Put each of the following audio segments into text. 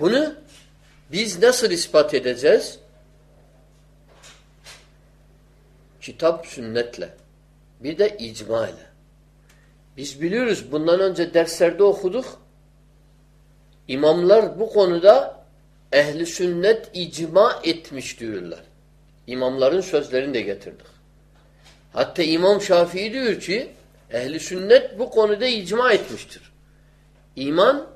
Bunu biz nasıl ispat edeceğiz? Kitap sünnetle. Bir de icma ile. Biz biliyoruz bundan önce derslerde okuduk. İmamlar bu konuda ehli sünnet icma etmiş diyorlar. İmamların sözlerini de getirdik. Hatta İmam Şafii diyor ki ehli sünnet bu konuda icma etmiştir. İman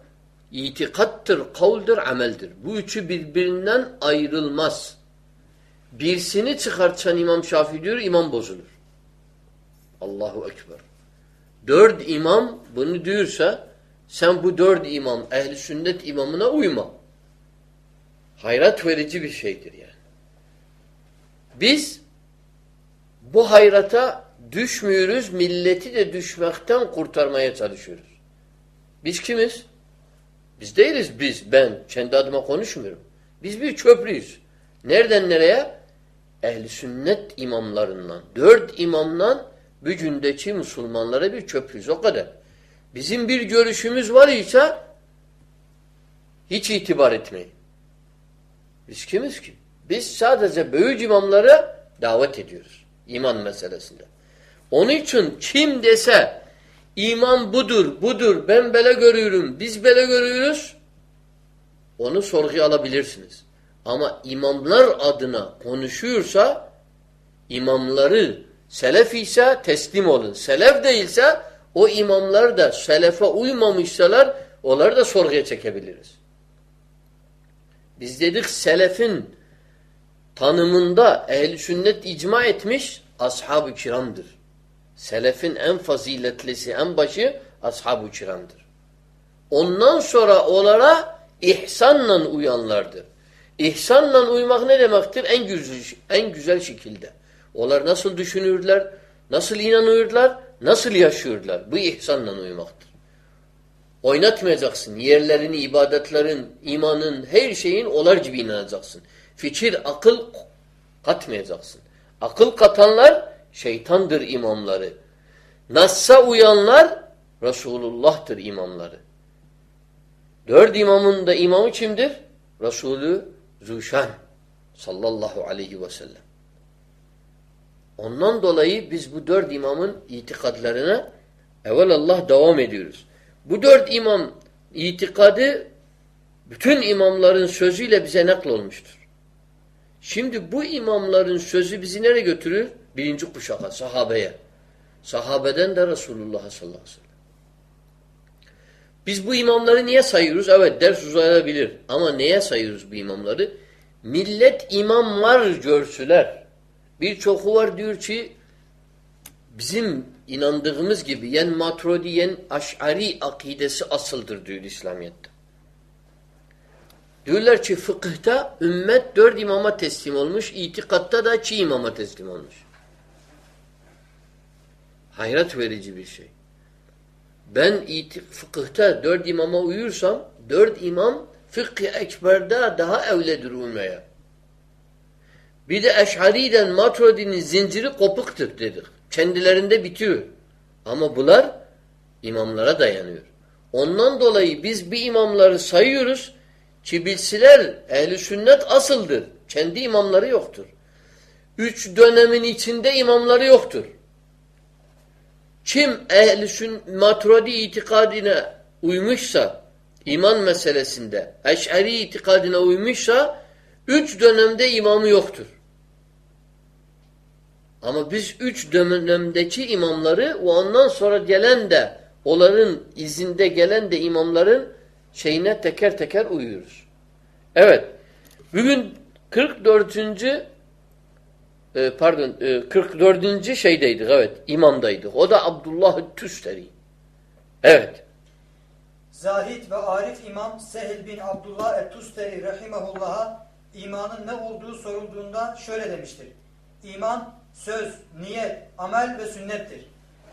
itikattır, kavldir, ameldir. Bu üçü birbirinden ayrılmaz. Birisini çıkartsan İmam Şafii diyor, iman bozulur. Allahu Ekber. Dört imam bunu diyorsa sen bu dört imam, ehli sünnet imamına uyma. Hayrat verici bir şeydir yani. Biz bu hayrata düşmüyoruz, milleti de düşmekten kurtarmaya çalışıyoruz. Biz kimiz? Biz değiliz biz, ben. Kendi adıma konuşmuyorum. Biz bir köprüyüz. Nereden nereye? Ehli sünnet imamlarından, dört imamdan gündeki Müslümanlara bir köprüyüz. O kadar. Bizim bir görüşümüz var ise hiç itibar etmeyin. Biz kimiz ki? Biz sadece büyük imamlara davet ediyoruz. iman meselesinde. Onun için kim dese iman budur, budur, ben böyle görüyorum, biz böyle görüyoruz onu sorguya alabilirsiniz. Ama imamlar adına konuşuyorsa imamları selef ise teslim olun. Selef değilse o imamlar da selefe uymamışsalar onları da sorguya çekebiliriz. Biz dedik selefin tanımında ehl sünnet icma etmiş ashab-ı kiramdır. Selefin en faziletlisi, en başı ashab-ı kiramdır. Ondan sonra onlara ihsanla uyanlardır. İhsanla uymak ne demektir? En güzel, en güzel şekilde. Onlar nasıl düşünürler, nasıl inanıyorlar, nasıl yaşıyorlar. Bu ihsanla uymaktır. Oynatmayacaksın. Yerlerini, ibadetlerin, imanın, her şeyin olar gibi inanacaksın. Fikir, akıl katmayacaksın. Akıl katanlar şeytandır imamları. Nas'a uyanlar Resulullah'tır imamları. Dört imamın da imamı kimdir? Resulü Zuşan sallallahu aleyhi ve sellem. Ondan dolayı biz bu dört imamın itikadlarına evvelallah devam ediyoruz. Bu dört imam itikadı bütün imamların sözüyle bize nakl olmuştur. Şimdi bu imamların sözü bizi nereye götürür? Birinci kuşaka, sahabeye. Sahabeden de Resulullah sallallahu aleyhi ve sellem. Biz bu imamları niye sayıyoruz? Evet ders uzayabilir. Ama neye sayıyoruz bu imamları? Millet imam var görsüler. Birçoku var diyor ki bizim inandığımız gibi yen matrodi yen aş'ari akidesi asıldır diyor İslamiyet'te. Diyorlar ki fıkıhta ümmet dört imama teslim olmuş, itikatta da çi imama teslim olmuş. Hayret verici bir şey. Ben fıkıhta dört imama uyursam, dört imam fıkhi ekberde daha evledir uymaya. Bir de Eş'ari'den Maturidi'nin zinciri kopuktur dedik. Kendilerinde bitiyor. Ama bunlar imamlara dayanıyor. Ondan dolayı biz bir imamları sayıyoruz ki bilsiler ehli sünnet asıldır. Kendi imamları yoktur. Üç dönemin içinde imamları yoktur. Kim ehli sünnet maturidi itikadine uymuşsa iman meselesinde eş'ari itikadine uymuşsa üç dönemde imamı yoktur. Ama biz üç dönemdeki imamları ve ondan sonra gelen de onların izinde gelen de imamların şeyine teker teker uyuyoruz. Evet. Bugün 44. E, pardon e, 44. şeydeydik evet imamdaydık. O da Abdullah Tüsteri. Evet. Zahid ve Arif İmam Sehil bin Abdullah et-Tusteri rahimahullah'a imanın ne olduğu sorulduğunda şöyle demiştir. İman söz, niyet, amel ve sünnettir.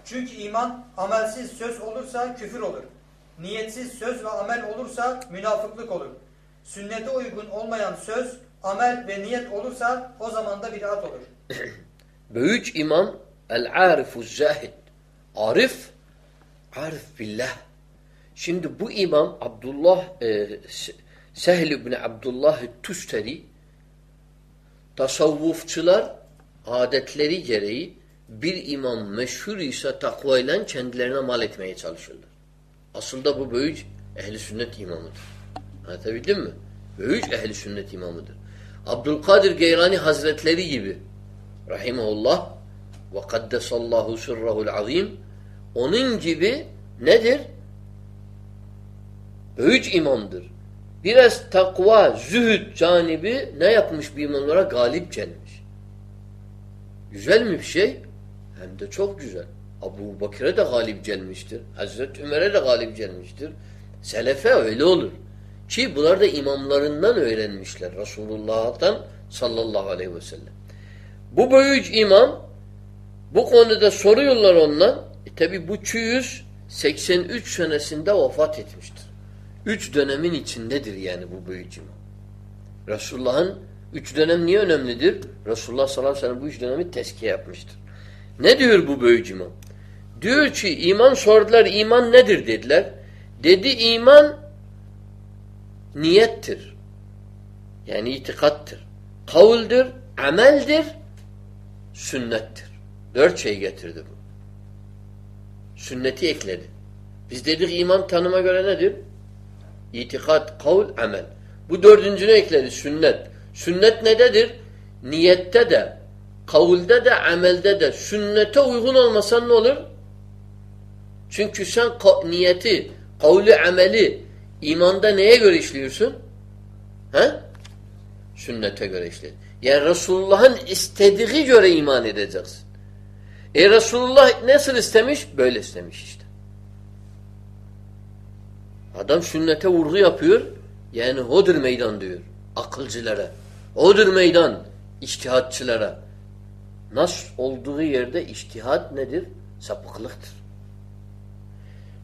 Çünkü iman amelsiz söz olursa küfür olur. Niyetsiz söz ve amel olursa münafıklık olur. Sünnete uygun olmayan söz, amel ve niyet olursa o zaman da bid'at olur. Büyük imam el-arifu zahid. Arif, arif billah. Şimdi bu imam Abdullah e, Sehl ibn Abdullah Tusteri tasavvufçular adetleri gereği bir imam meşhur ise takvayla kendilerine mal etmeye çalışırlar. Aslında bu böyük ehli sünnet imamıdır. Anlatabildim mi? Böyük ehli sünnet imamıdır. Abdülkadir Geyrani Hazretleri gibi rahimahullah ve kaddesallahu sırrahul azim onun gibi nedir? Böyük imamdır. Biraz takva, zühd canibi ne yapmış bir imamlara? Galip gelmiş. Güzel mi bir şey? Hem de çok güzel. Abu Bakır'a da galip gelmiştir. Hazreti Ömer'e de galip gelmiştir. Selefe öyle olur. Ki bunlar da imamlarından öğrenmişler. Resulullah'tan sallallahu aleyhi ve sellem. Bu büyük imam bu konuda soruyorlar ondan. E tabi bu 283 senesinde vefat etmiştir. Üç dönemin içindedir yani bu büyük imam. Resulullah'ın üç dönem niye önemlidir? Resulullah sallallahu aleyhi ve sellem bu üç dönemi teskiye yapmıştır. Ne diyor bu büyük imam? Diyor ki iman sordular iman nedir dediler. Dedi iman niyettir. Yani itikattır. Kavuldur, ameldir, sünnettir. Dört şey getirdi bu. Sünneti ekledi. Biz dedik iman tanıma göre nedir? İtikat, kavl, amel. Bu dördüncünü ekledi sünnet. Sünnet nededir? Niyette de, kavulde de, amelde de. Sünnete uygun olmasan ne olur? Çünkü sen niyeti, kavli, ameli imanda neye göre işliyorsun? He? Sünnete göre işliyorsun. Yani Resulullah'ın istediği göre iman edeceksin. E Resulullah nasıl istemiş? Böyle istemiş işte. Adam sünnete vurgu yapıyor. Yani odur meydan diyor. Akılcılara. Odur meydan. İçtihatçılara. Nas olduğu yerde içtihat nedir? Sapıklıktır.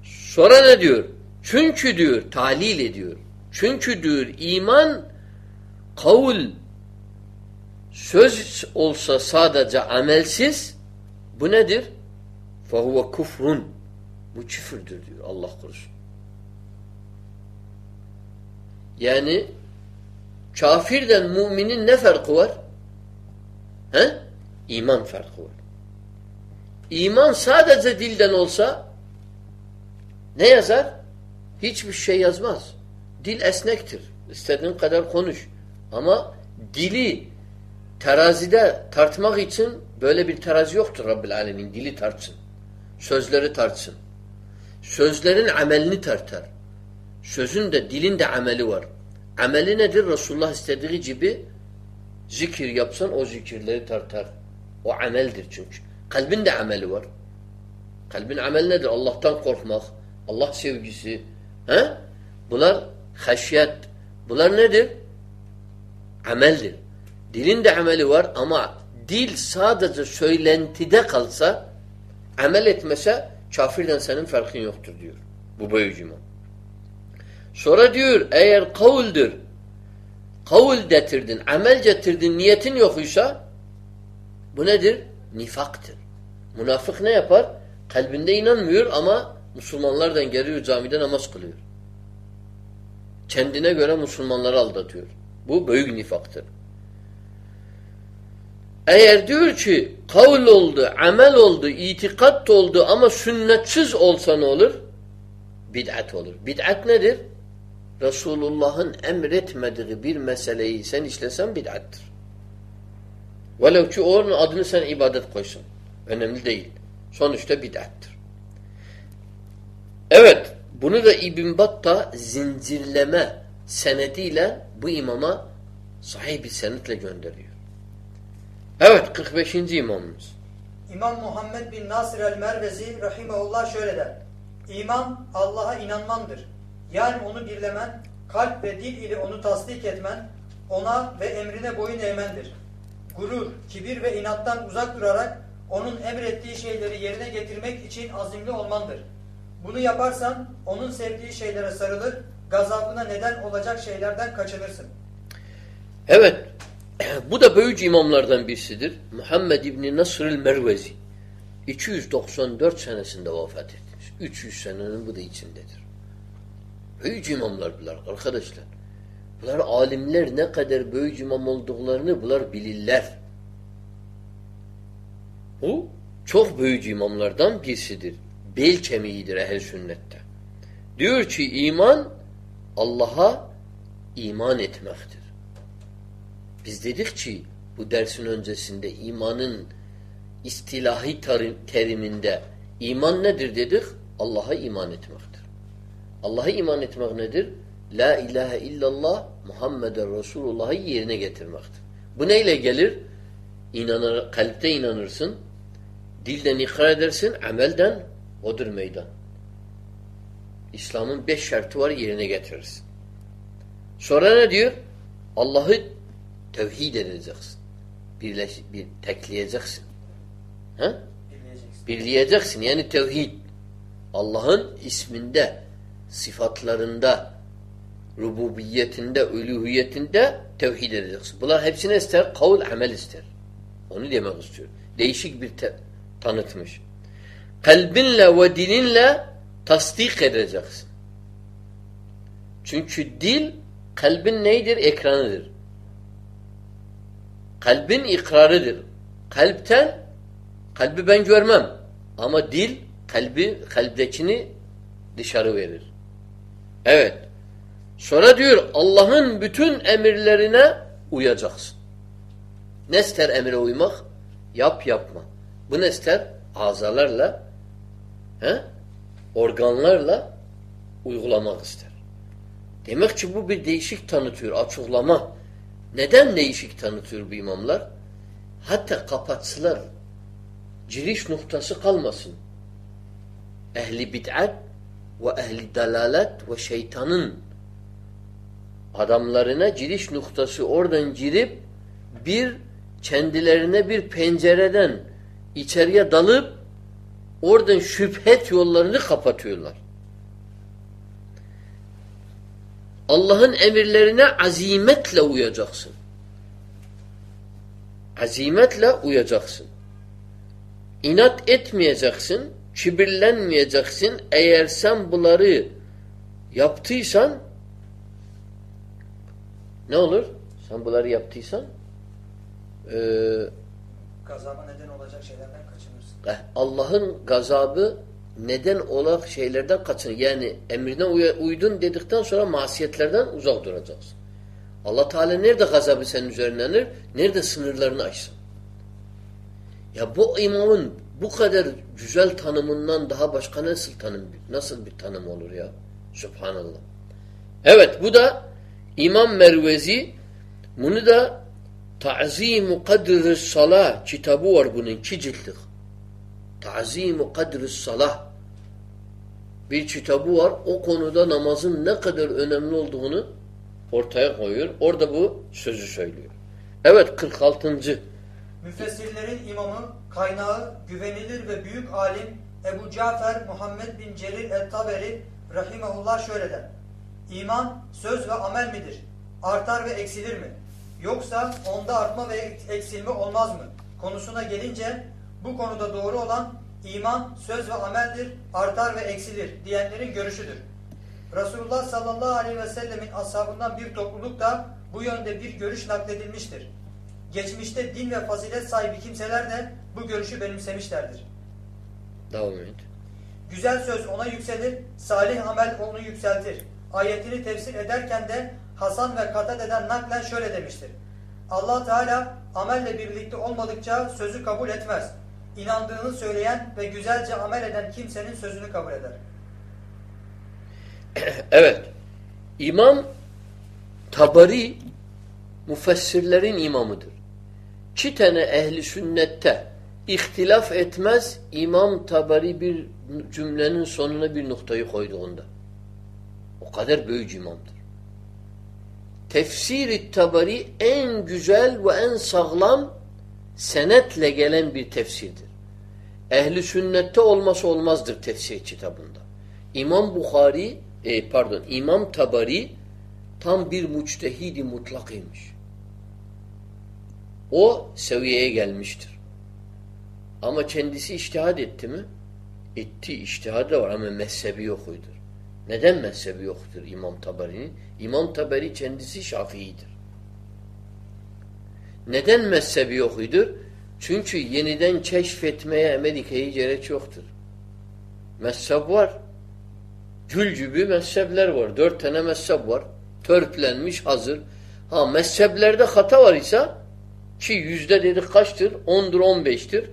Sonra ne diyor? Çünkü diyor, talil ediyor. Çünkü diyor iman kavul söz olsa sadece amelsiz bu nedir? فَهُوَ kufrun. Bu küfürdür diyor Allah korusun. Yani kafirden müminin ne farkı var? He? İman farkı var. İman sadece dilden olsa ne yazar? Hiçbir şey yazmaz. Dil esnektir. İstediğin kadar konuş. Ama dili terazide tartmak için böyle bir terazi yoktur Rabbil Alemin. Dili tartsın. Sözleri tartsın. Sözlerin amelini tartar. Sözün de dilin de ameli var. Ameli nedir? Resulullah istediği gibi zikir yapsan o zikirleri tartar. O ameldir çünkü. Kalbin de ameli var. Kalbin amel nedir? Allah'tan korkmak, Allah sevgisi. He? Bunlar haşyet. Bunlar nedir? Ameldir. Dilin de ameli var ama dil sadece söylentide kalsa amel etmese kafirden senin farkın yoktur diyor. Bu böyücü Sonra diyor eğer kavuldür kavul getirdin, amel getirdin, niyetin yokuysa bu nedir? Nifaktır. Münafık ne yapar? Kalbinde inanmıyor ama Müslümanlardan geliyor camide namaz kılıyor. Kendine göre Müslümanları aldatıyor. Bu büyük nifaktır. Eğer diyor ki kavl oldu, amel oldu, itikat oldu ama sünnetsiz olsa ne olur? Bid'at olur. Bid'at nedir? Resulullah'ın emretmediği bir meseleyi sen işlesen bid'attır. Velev ki onun adını sen ibadet koysun. Önemli değil. Sonuçta bid'attır. Evet, bunu da İbn Battah zincirleme senediyle bu imama sahih bir senetle gönderiyor. Evet 45. imamımız. İmam Muhammed bin Nasir el-Mervezi rahimahullah şöyle der. İman Allah'a inanmandır. Yani onu birlemen, kalp ve dil ile onu tasdik etmen, ona ve emrine boyun eğmendir. Gurur, kibir ve inattan uzak durarak onun emrettiği şeyleri yerine getirmek için azimli olmandır. Bunu yaparsan onun sevdiği şeylere sarılır, gazabına neden olacak şeylerden kaçınırsın. Evet, bu da böyücü imamlardan birisidir. Muhammed İbni Nasr'ül Mervezi. 294 senesinde vefat etmiş. 300 senenin bu da içindedir. Büyücü imamlar bunlar arkadaşlar. Bunlar alimler ne kadar büyük imam olduklarını bunlar bilirler. Bu çok büyük imamlardan birisidir. Bel kemiğidir ehl sünnette. Diyor ki iman Allah'a iman etmektir. Biz dedik ki bu dersin öncesinde imanın istilahi teriminde iman nedir dedik? Allah'a iman etmektir. Allah'a iman etmek nedir? La ilahe illallah Muhammeden Resulullah'ı yerine getirmektir. Bu neyle gelir? İnanır, kalpte inanırsın, dilden ikrar edersin, amelden odur meydan. İslam'ın beş şartı var yerine getirirsin. Sonra ne diyor? Allah'ı tevhid edeceksin. Birleş, bir tekleyeceksin. Ha? Birleyeceksin. Birleyeceksin. Yani tevhid. Allah'ın isminde, sıfatlarında, rububiyetinde, uluhiyetinde tevhid edeceksin. Bunlar hepsine ister, kavul, amel ister. Onu demek istiyor. Değişik bir tanıtmış. Kalbinle ve dilinle tasdik edeceksin. Çünkü dil kalbin neydir? Ekranıdır. Kalbin ikrarıdır. Kalpten kalbi ben görmem. Ama dil kalbi kalbdekini dışarı verir. Evet. Sonra diyor Allah'ın bütün emirlerine uyacaksın. Ne ister emire uymak? Yap yapma. Bu ne ister? Azalarla he? organlarla uygulamak ister. Demek ki bu bir değişik tanıtıyor, açıklama. Neden değişik tanıtıyor bu imamlar? Hatta kapatsılar. Giriş noktası kalmasın. Ehli bid'at ve ehli dalalet ve şeytanın adamlarına giriş noktası oradan girip bir kendilerine bir pencereden içeriye dalıp oradan şüphet yollarını kapatıyorlar. Allah'ın emirlerine azimetle uyacaksın. Azimetle uyacaksın. İnat etmeyeceksin, kibirlenmeyeceksin. Eğer sen bunları yaptıysan ne olur? Sen bunları yaptıysan e, gazaba neden olacak şeylerden Allah'ın gazabı neden olak şeylerden kaçın. Yani emrine uydun dedikten sonra masiyetlerden uzak duracaksın. Allah Teala nerede gazabı senin üzerindenir? Nerede sınırlarını aşsın? Ya bu imamın bu kadar güzel tanımından daha başka nasıl tanım nasıl bir tanım olur ya? Subhanallah. Evet bu da İmam Mervezi bunu da Ta'zimu kadri salah kitabı var bunun iki ciltlik. Ta'zimu kadri salah bir kitabı var. O konuda namazın ne kadar önemli olduğunu ortaya koyuyor. Orada bu sözü söylüyor. Evet 46. Müfessirlerin imamı, kaynağı, güvenilir ve büyük alim Ebu Cafer Muhammed bin Celil el-Taberi rahimahullah şöyle der. İman söz ve amel midir? Artar ve eksilir mi? Yoksa onda artma ve eksilme olmaz mı? Konusuna gelince bu konuda doğru olan iman söz ve ameldir, artar ve eksilir diyenlerin görüşüdür. Resulullah sallallahu aleyhi ve sellemin ashabından bir topluluk da bu yönde bir görüş nakledilmiştir. Geçmişte din ve fazilet sahibi kimseler de bu görüşü benimsemişlerdir. Devam et. Güzel söz ona yükselir, salih amel onu yükseltir. Ayetini tefsir ederken de Hasan ve Katade'den naklen şöyle demiştir. allah Teala amelle birlikte olmadıkça sözü kabul etmez. İnandığını söyleyen ve güzelce amel eden kimsenin sözünü kabul eder. Evet. İmam Tabari müfessirlerin imamıdır. İki tane ehli sünnette ihtilaf etmez İmam Tabari bir cümlenin sonuna bir noktayı koyduğunda. O kadar büyük imamdır. Tefsir-i Tabari en güzel ve en sağlam senetle gelen bir tefsirdir. Ehli sünnette olması olmazdır tefsir kitabında. İmam Bukhari, e, pardon, İmam Tabari tam bir muçtehidi mutlakıymış. O seviyeye gelmiştir. Ama kendisi iştihad etti mi? Etti, iştihad da var ama mezhebi yokuydur. Neden mezhebi yoktur İmam Taberi'nin? İmam Taberi kendisi Şafii'dir. Neden mezhebi yokudur? Çünkü yeniden keşfetmeye Amerika'ya gerek yoktur. Mezhep var. Gül gibi mezhepler var. Dört tane mezhep var. Törplenmiş hazır. Ha mezheplerde hata var ise ki yüzde dedik kaçtır? Ondur, on beştir.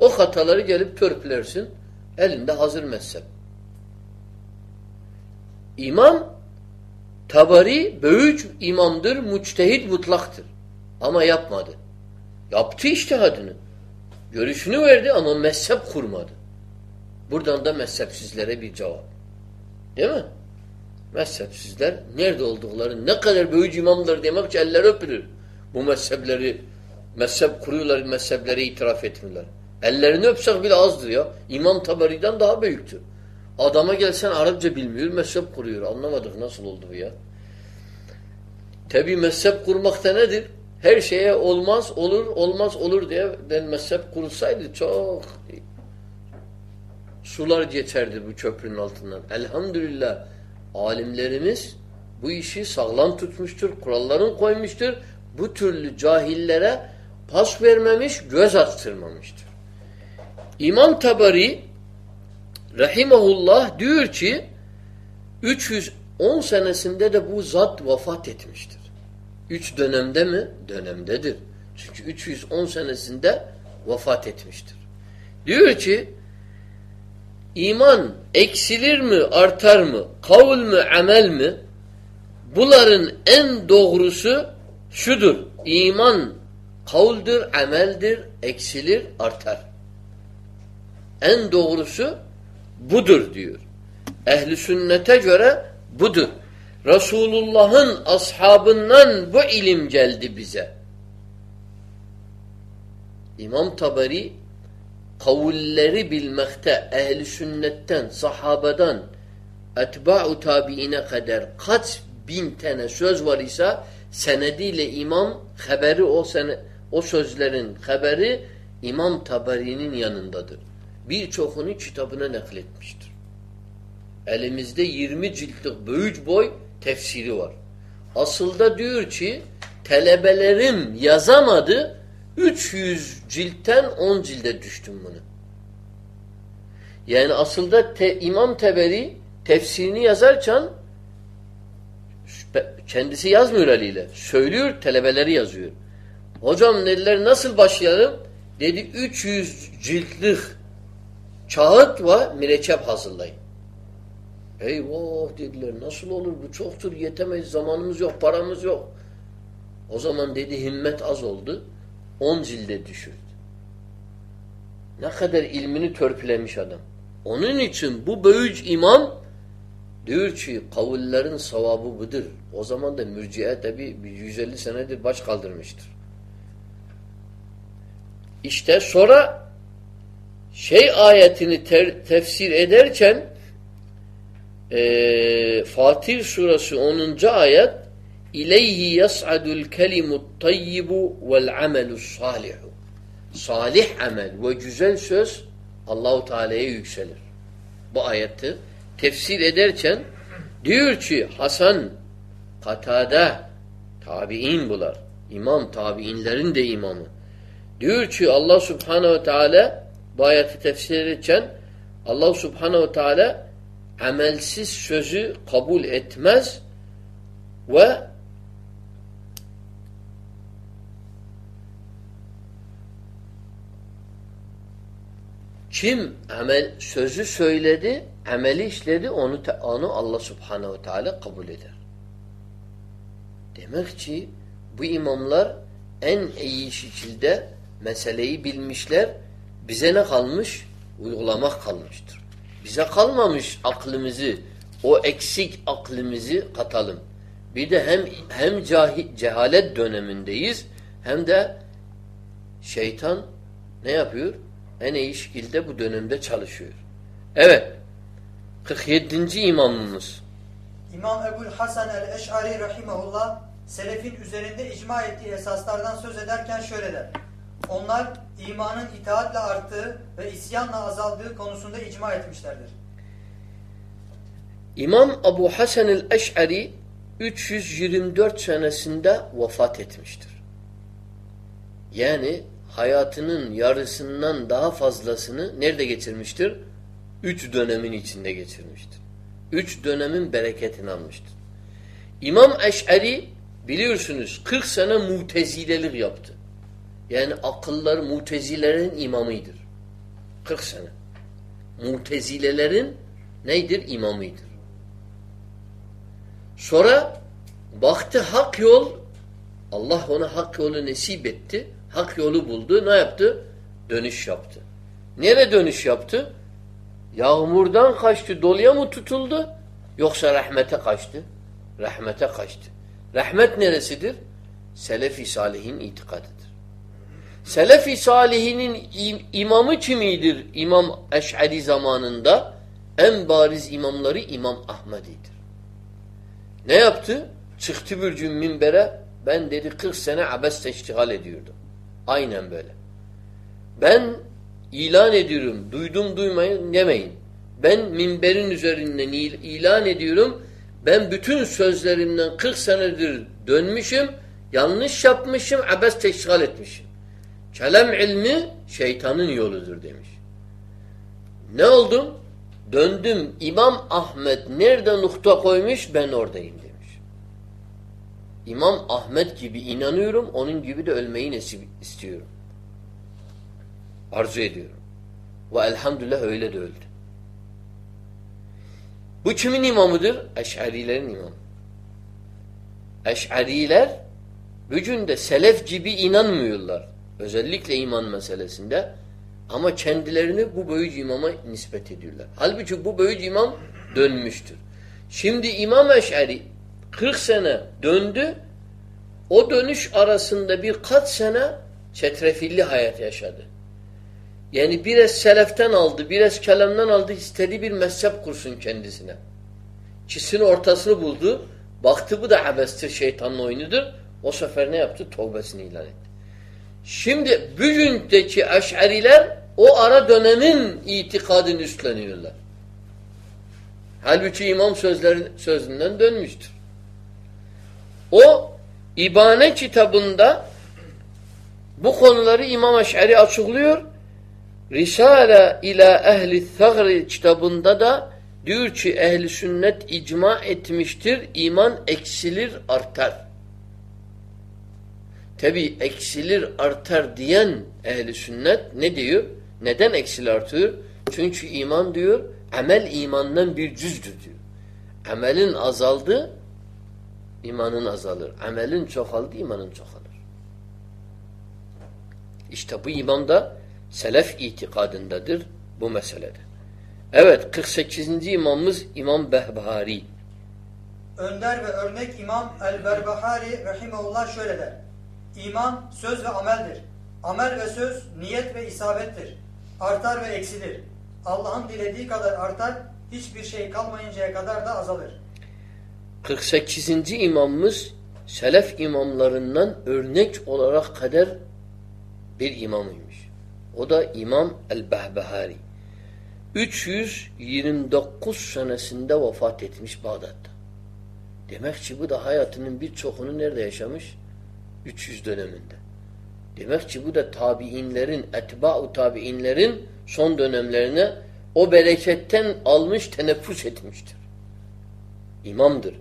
O hataları gelip törplersin. Elinde hazır mezhep. İmam Tabari büyük imamdır, müçtehit mutlaktır. Ama yapmadı. Yaptı iştihadını. Görüşünü verdi ama mezhep kurmadı. Buradan da mezhepsizlere bir cevap. Değil mi? Mezhepsizler nerede oldukları, ne kadar büyük imamdır demek ki eller öpülür. Bu mezhepleri, mezhep kuruyorlar, mezhepleri itiraf etmiyorlar. Ellerini öpsek bile azdır ya. İmam Tabari'den daha büyüktür. Adama gelsen Arapça bilmiyor, mezhep kuruyor. Anlamadık nasıl oldu bu ya. Tabi mezhep kurmakta nedir? Her şeye olmaz, olur, olmaz, olur diye den mezhep kurulsaydı çok sular geçerdi bu köprünün altından. Elhamdülillah alimlerimiz bu işi sağlam tutmuştur, kuralların koymuştur. Bu türlü cahillere pas vermemiş, göz attırmamıştır. İmam Tabari Rahimahullah diyor ki 310 senesinde de bu zat vefat etmiştir. Üç dönemde mi? Dönemdedir. Çünkü 310 senesinde vefat etmiştir. Diyor ki iman eksilir mi, artar mı? Kavul mü, amel mi? Bunların en doğrusu şudur. İman kavuldur, ameldir, eksilir, artar. En doğrusu budur diyor. Ehli sünnete göre budur. Resulullah'ın ashabından bu ilim geldi bize. İmam Tabari kavulleri bilmekte ehli sünnetten, sahabeden, etba'u tabiine kadar kaç bin tane söz var ise senediyle imam haberi o sene o sözlerin haberi İmam Tabari'nin yanındadır. Birçokunu kitabına nakletmiştir. Elimizde 20 ciltlik büyük boy tefsiri var. Asılda diyor ki talebelerim yazamadı 300 ciltten 10 cilde düştüm bunu. Yani asılda te, İmam Teberi tefsirini yazarken kendisi yazmıyor eliyle. Söylüyor, telebeleri yazıyor. Hocam dediler nasıl başlayalım? Dedi 300 ciltlik kağıt ve mürekkep hazırlayın. Eyvah dediler nasıl olur bu çoktur yetemeyiz zamanımız yok paramız yok. O zaman dedi himmet az oldu. On cilde düşürdü. Ne kadar ilmini törpülemiş adam. Onun için bu büyük imam diyor ki kavullerin savabı budur. O zaman da mürciye tabi 150 senedir baş kaldırmıştır. İşte sonra şey ayetini ter, tefsir ederken e, Fatih suresi 10. ayet İleyhi yas'adul kelimut tayyibu vel amelus salihu Salih amel ve güzel söz Allahu Teala'ya yükselir. Bu ayeti tefsir ederken diyor ki Hasan Katade tabi'in bular. İmam tabi'inlerin de imamı. Diyor ki Allah Subhanahu ve Teala bu ayeti tefsir ederken Allah Subhanahu ve Teala amelsiz sözü kabul etmez ve kim amel sözü söyledi, ameli işledi, onu onu Allah Subhanahu Teala kabul eder. Demek ki bu imamlar en iyi şekilde meseleyi bilmişler. Bize ne kalmış? Uygulamak kalmıştır. Bize kalmamış aklımızı, o eksik aklımızı katalım. Bir de hem hem cahil, cehalet dönemindeyiz hem de şeytan ne yapıyor? En iyi şekilde bu dönemde çalışıyor. Evet. 47. imamımız. İmam Ebul Hasan el-Eş'ari rahimahullah selefin üzerinde icma ettiği esaslardan söz ederken şöyle der. Onlar imanın itaatle arttığı ve isyanla azaldığı konusunda icma etmişlerdir. İmam Abu Hasan el-Eş'ari 324 senesinde vefat etmiştir. Yani hayatının yarısından daha fazlasını nerede geçirmiştir? Üç dönemin içinde geçirmiştir. Üç dönemin bereketini almıştır. İmam Eş'ari biliyorsunuz 40 sene mutezilelik yaptı. Yani akıllar mutezilerin imamıdır. 40 sene. Mutezilelerin neydir? İmamıdır. Sonra baktı hak yol Allah ona hak yolu nesip etti. Hak yolu buldu. Ne yaptı? Dönüş yaptı. Nereye dönüş yaptı? Yağmurdan kaçtı. Doluya mı tutuldu? Yoksa rahmete kaçtı? Rahmete kaçtı. Rahmet neresidir? Selefi Salih'in itikadıdır. Selefi Salih'inin im imamı kimidir? İmam Eş'ari zamanında en bariz imamları İmam Ahmedi'dir. Ne yaptı? Çıktı bir gün minbere ben dedi 40 sene abesle iştihal ediyordum. Aynen böyle. Ben ilan ediyorum. Duydum duymayın demeyin. Ben minberin üzerinden ilan ediyorum. Ben bütün sözlerimden 40 senedir dönmüşüm. Yanlış yapmışım. Abes teşgal etmişim. Kelam ilmi şeytanın yoludur demiş. Ne oldum? Döndüm. İmam Ahmet nerede nokta koymuş ben oradayım demiş. İmam Ahmet gibi inanıyorum. Onun gibi de ölmeyi nasip istiyorum. Arzu ediyorum. Ve elhamdülillah öyle de öldü. Bu kimin imamıdır? Eş'arilerin imamı. Eş'ariler bugün de selef gibi inanmıyorlar. Özellikle iman meselesinde. Ama kendilerini bu böyüc imama nispet ediyorlar. Halbuki bu böyüc imam dönmüştür. Şimdi İmam Eş'ari 40 sene döndü. O dönüş arasında birkaç sene çetrefilli hayat yaşadı. Yani biraz seleften aldı, biraz kelamdan aldı, istediği bir mezhep kursun kendisine. İkisinin ortasını buldu. Baktı bu da abestir, şeytanın oyunudur. O sefer ne yaptı? Tövbesini ilan etti. Şimdi bugündeki eş'ariler o ara dönemin itikadını üstleniyorlar. Halbuki imam sözleri, sözünden dönmüştür. O İbane kitabında bu konuları İmam Eş'ari açıklıyor. Risale ila ehli thagri kitabında da diyor ki ehli sünnet icma etmiştir. İman eksilir artar. Tabi eksilir artar diyen ehli sünnet ne diyor? Neden eksilir artıyor? Çünkü iman diyor amel imandan bir cüzdür diyor. Amelin azaldı imanın azalır. Amelin çoğaldı imanın çoğalır. İşte bu imam da selef itikadındadır bu meselede. Evet 48. imamımız İmam Behbahari. Önder ve örnek İmam El-Berbahari Rahimullah şöyle der. İman söz ve ameldir. Amel ve söz niyet ve isabettir. Artar ve eksilir. Allah'ın dilediği kadar artar, hiçbir şey kalmayıncaya kadar da azalır. 48. imamımız selef imamlarından örnek olarak kadar bir imamıymış. O da İmam el-Behbehari. 329 senesinde vefat etmiş Bağdat'ta. Demek ki bu da hayatının birçokunu nerede yaşamış? 300 döneminde. Demek ki bu da tabiinlerin, etba'u tabiinlerin son dönemlerine o bereketten almış, teneffüs etmiştir. İmamdır.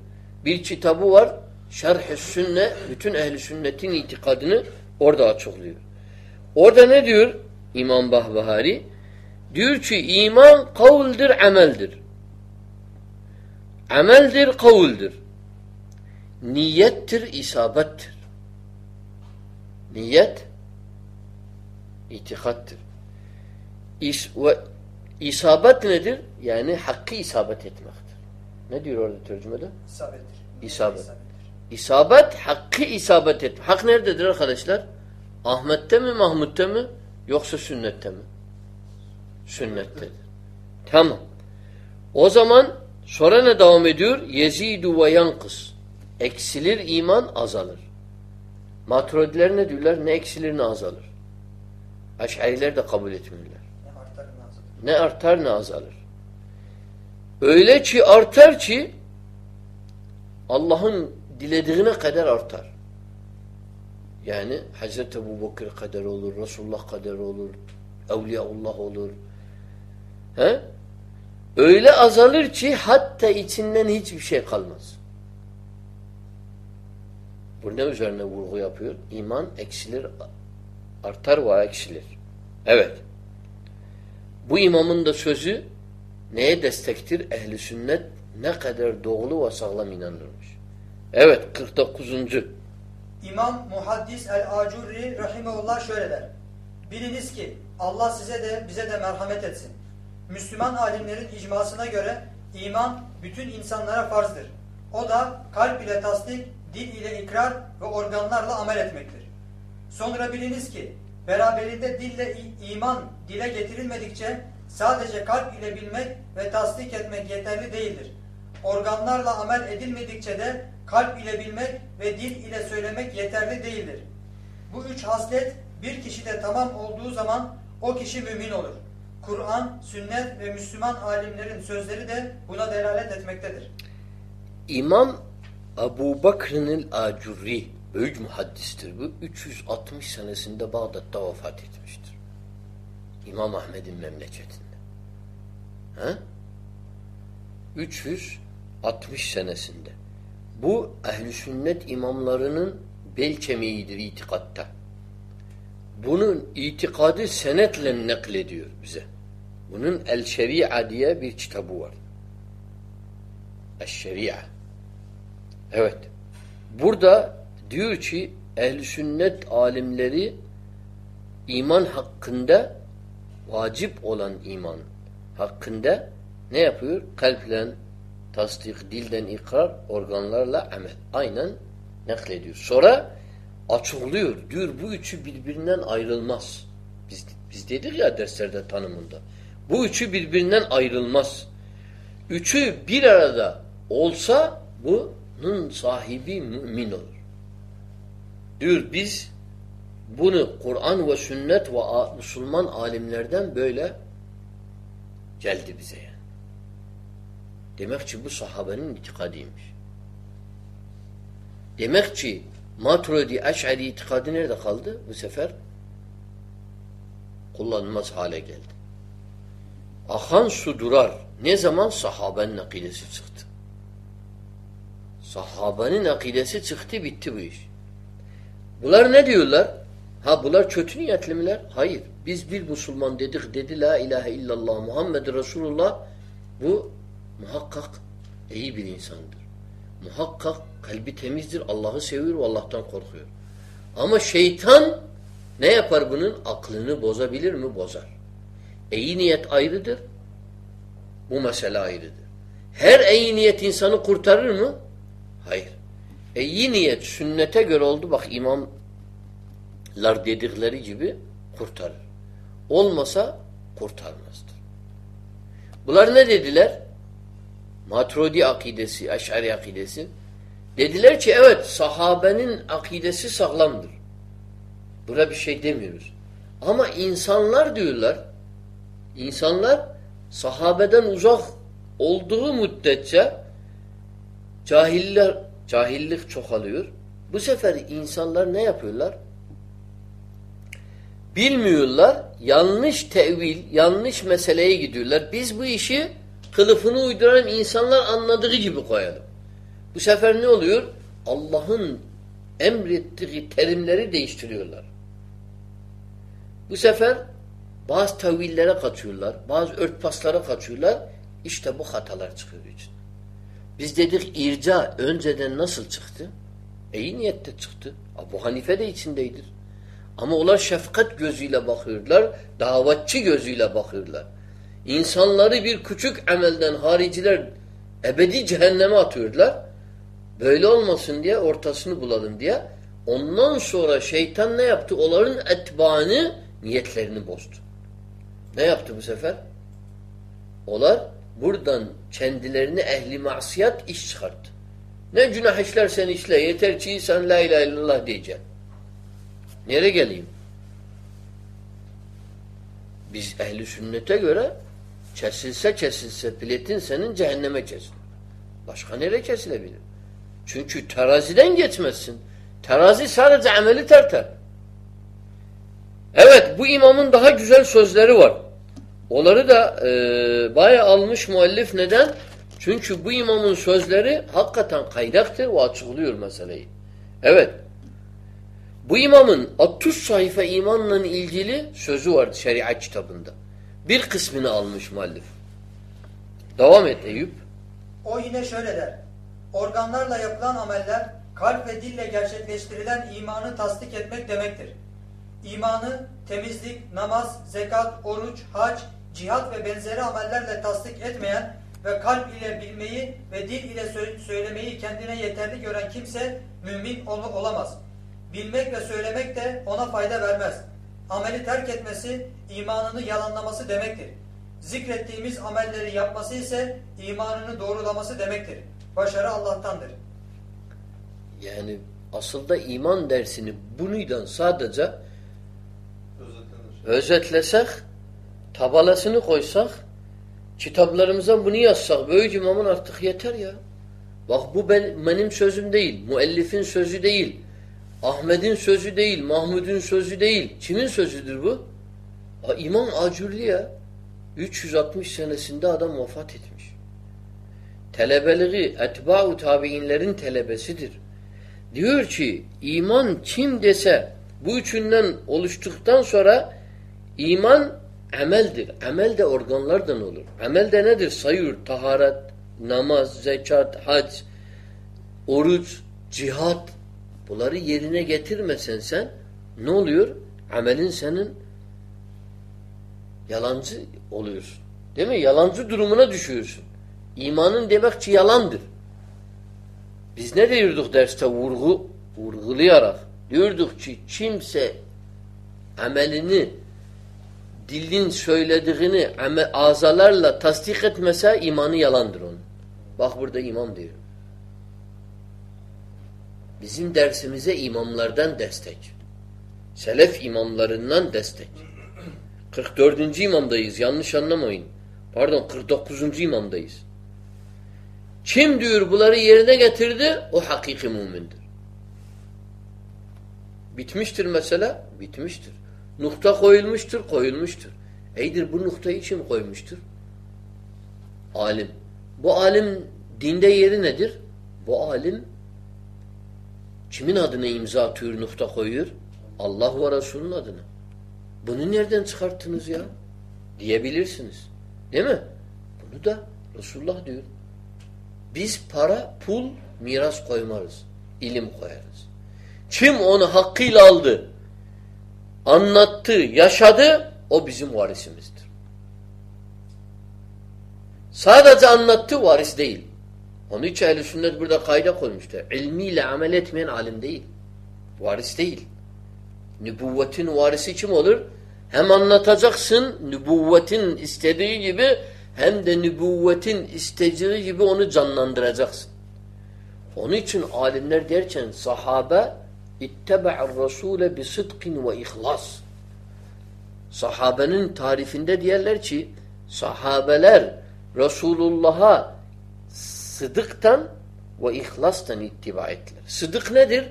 Bir kitabı var, Şerh-i Sünne, bütün ehli sünnetin itikadını orada açıklıyor. Orada ne diyor İmam Bahbahari? Diyor ki iman kavuldir, ameldir. Ameldir, kavuldir. Niyettir, isabettir. Niyet itikattır. İs ve isabet nedir? Yani hakkı isabet etmektir. Ne diyor orada tercümede? İsabettir. İsabet. İsabet hakkı isabet et. Hak nerededir arkadaşlar? Ahmet'te mi, Mahmud'te mi? Yoksa sünnette mi? Sünnettedir. Tamam. O zaman sonra ne devam ediyor? Yezidu ve yankıs. Eksilir iman azalır. Maturediler ne diyorlar? Ne eksilir ne azalır. Eş'ariler de kabul etmiyorlar. Ne artar ne azalır. Ne artar ne azalır. Öyle ki artar ki Allah'ın dilediğine kadar artar. Yani Hazreti Ebu Bakır kadar olur, Resulullah kadar olur, Evliyaullah olur. He? Öyle azalır ki hatta içinden hiçbir şey kalmaz. Bu ne üzerine vurgu yapıyor? İman eksilir, artar ve eksilir. Evet. Bu imamın da sözü neye destektir? Ehli sünnet ne kadar doğru ve sağlam inandırmış. Evet 49. İmam Muhaddis el-Acurri rahimehullah şöyle der. Biliniz ki Allah size de bize de merhamet etsin. Müslüman alimlerin icmasına göre iman bütün insanlara farzdır. O da kalp ile tasdik, dil ile ikrar ve organlarla amel etmektir. Sonra biliniz ki beraberinde dille iman dile getirilmedikçe sadece kalp ile bilmek ve tasdik etmek yeterli değildir. Organlarla amel edilmedikçe de kalp ile bilmek ve dil ile söylemek yeterli değildir. Bu üç haslet bir kişide tamam olduğu zaman o kişi mümin olur. Kur'an, sünnet ve Müslüman alimlerin sözleri de buna delalet etmektedir. İmam Ebu Bakr'ın Acurri büyük muhaddistir. Bu 360 senesinde Bağdat'ta vefat etmiştir. İmam Ahmet'in memleketinde. He? 360 senesinde. Bu ehli sünnet imamlarının bel kemiğidir itikatta. Bunun itikadı senetle naklediyor bize. Bunun El Şeria diye bir kitabı var. El Şeria. Evet. Burada diyor ki ehl sünnet alimleri iman hakkında vacip olan iman hakkında ne yapıyor? Kalple tasdik, dilden ikrar, organlarla amel. Aynen naklediyor. Sonra açıklıyor. Diyor bu üçü birbirinden ayrılmaz. Biz, biz dedik ya derslerde tanımında. Bu üçü birbirinden ayrılmaz. Üçü bir arada olsa bunun sahibi mümin olur. Diyor biz bunu Kur'an ve sünnet ve Müslüman alimlerden böyle geldi bize yani. Demek ki bu sahabenin itikadıymış. Demek ki Maturidi Eş'ari itikadı nerede kaldı? Bu sefer kullanılmaz hale geldi. Akan su durar. Ne zaman? Sahabenin akidesi çıktı. Sahabenin akidesi çıktı bitti bu iş. Bunlar ne diyorlar? Ha bunlar kötü niyetli miler? Hayır. Biz bir Müslüman dedik dedi la ilahe illallah Muhammed Resulullah bu muhakkak iyi bir insandır. Muhakkak kalbi temizdir. Allah'ı seviyor ve Allah'tan korkuyor. Ama şeytan ne yapar bunun? Aklını bozabilir mi? Bozar. İyi niyet ayrıdır. Bu mesele ayrıdır. Her iyi niyet insanı kurtarır mı? Hayır. İyi niyet sünnete göre oldu. Bak imamlar dedikleri gibi kurtarır. Olmasa kurtarmazdır. Bunlar ne dediler? Maturidi akidesi, Eş'ari akidesi. Dediler ki evet sahabenin akidesi sağlamdır. Buna bir şey demiyoruz. Ama insanlar diyorlar, insanlar sahabeden uzak olduğu müddetçe cahiller, cahillik çoğalıyor. Bu sefer insanlar ne yapıyorlar? Bilmiyorlar, yanlış tevil, yanlış meseleye gidiyorlar. Biz bu işi kılıfını uyduran insanlar anladığı gibi koyalım. Bu sefer ne oluyor? Allah'ın emrettiği terimleri değiştiriyorlar. Bu sefer bazı tevillere kaçıyorlar, bazı örtbaslara kaçıyorlar. İşte bu hatalar çıkıyor için. Biz dedik irca önceden nasıl çıktı? İyi niyette çıktı. Abu Hanife de içindeydir. Ama onlar şefkat gözüyle bakıyorlar, davetçi gözüyle bakıyorlar. İnsanları bir küçük emelden hariciler ebedi cehenneme atıyorlar. Böyle olmasın diye ortasını bulalım diye. Ondan sonra şeytan ne yaptı? Onların etbaını, niyetlerini bozdu. Ne yaptı bu sefer? Onlar buradan kendilerini ehli masiyat iş çıkarttı. Ne günah işlersen işle. Yeter ki sen la ilahe illallah diyeceksin. Nereye geleyim? Biz ehli sünnete göre Kesilse kesilse biletin senin cehenneme kesilir. Başka nereye kesilebilir? Çünkü teraziden geçmezsin. Terazi sadece ameli tartar. Evet bu imamın daha güzel sözleri var. Onları da e, bayağı almış müellif neden? Çünkü bu imamın sözleri hakikaten kaynaktır ve açıklıyor meseleyi. Evet. Bu imamın 60 sayfa imanla ilgili sözü var şeriat kitabında. Bir kısmını almış müellif. Devam et Eyüp. O yine şöyle der. Organlarla yapılan ameller kalp ve dille gerçekleştirilen imanı tasdik etmek demektir. İmanı temizlik, namaz, zekat, oruç, hac, cihat ve benzeri amellerle tasdik etmeyen ve kalp ile bilmeyi ve dil ile söylemeyi kendine yeterli gören kimse mümin ol olamaz. Bilmek ve söylemek de ona fayda vermez. Ameli terk etmesi imanını yalanlaması demektir. Zikrettiğimiz amelleri yapması ise imanını doğrulaması demektir. Başarı Allah'tandır. Yani aslında iman dersini bunuydan sadece özetlesek, tabalasını koysak, kitaplarımıza bunu yazsak, böyle imamın artık yeter ya. Bak bu ben, benim sözüm değil, müellifin sözü değil, Ahmet'in sözü değil, Mahmud'un sözü değil. Kimin sözüdür bu? Ha, İmam Acurli ya. 360 senesinde adam vefat etmiş. Telebeliği etba'u tabiinlerin telebesidir. Diyor ki iman kim dese bu üçünden oluştuktan sonra iman ameldir. Amel de organlardan olur. Amel de nedir? Sayır, taharet, namaz, zekat, hac, oruç, cihat. Bunları yerine getirmesen sen ne oluyor? Amelin senin yalancı oluyorsun. Değil mi? Yalancı durumuna düşüyorsun. İmanın demek ki yalandır. Biz ne diyorduk derste vurgu? Vurgulayarak. Diyorduk ki kimse amelini dilin söylediğini azalarla tasdik etmese imanı yalandır onun. Bak burada imam diyor. Bizim dersimize imamlardan destek. Selef imamlarından destek. 44. imamdayız. Yanlış anlamayın. Pardon 49. imamdayız. Kim diyor bunları yerine getirdi? O hakiki mümindir. Bitmiştir mesela? Bitmiştir. Nokta koyulmuştur? Koyulmuştur. Eydir bu noktayı kim koymuştur? Alim. Bu alim dinde yeri nedir? Bu alim kimin adına imza atıyor, nokta koyuyor? Allah ve Resulünün adına. Bunu nereden çıkarttınız ya? Diyebilirsiniz. Değil mi? Bunu da Resulullah diyor. Biz para, pul, miras koymarız. İlim koyarız. Kim onu hakkıyla aldı, anlattı, yaşadı, o bizim varisimizdir. Sadece anlattı, varis değil. Onun için ehl sünnet burada kayda koymuştur. İlmiyle amel etmeyen alim değil. Varis değil. Nübüvvetin varisi kim olur? Hem anlatacaksın nübüvvetin istediği gibi hem de nübüvvetin istediği gibi onu canlandıracaksın. Onun için alimler derken sahabe ittebe'ar rasule bi sıdkin ve ihlas. Sahabenin tarifinde diyorlar ki sahabeler Resulullah'a sıdıktan ve ihlastan ittiba ettiler. Sıdık nedir?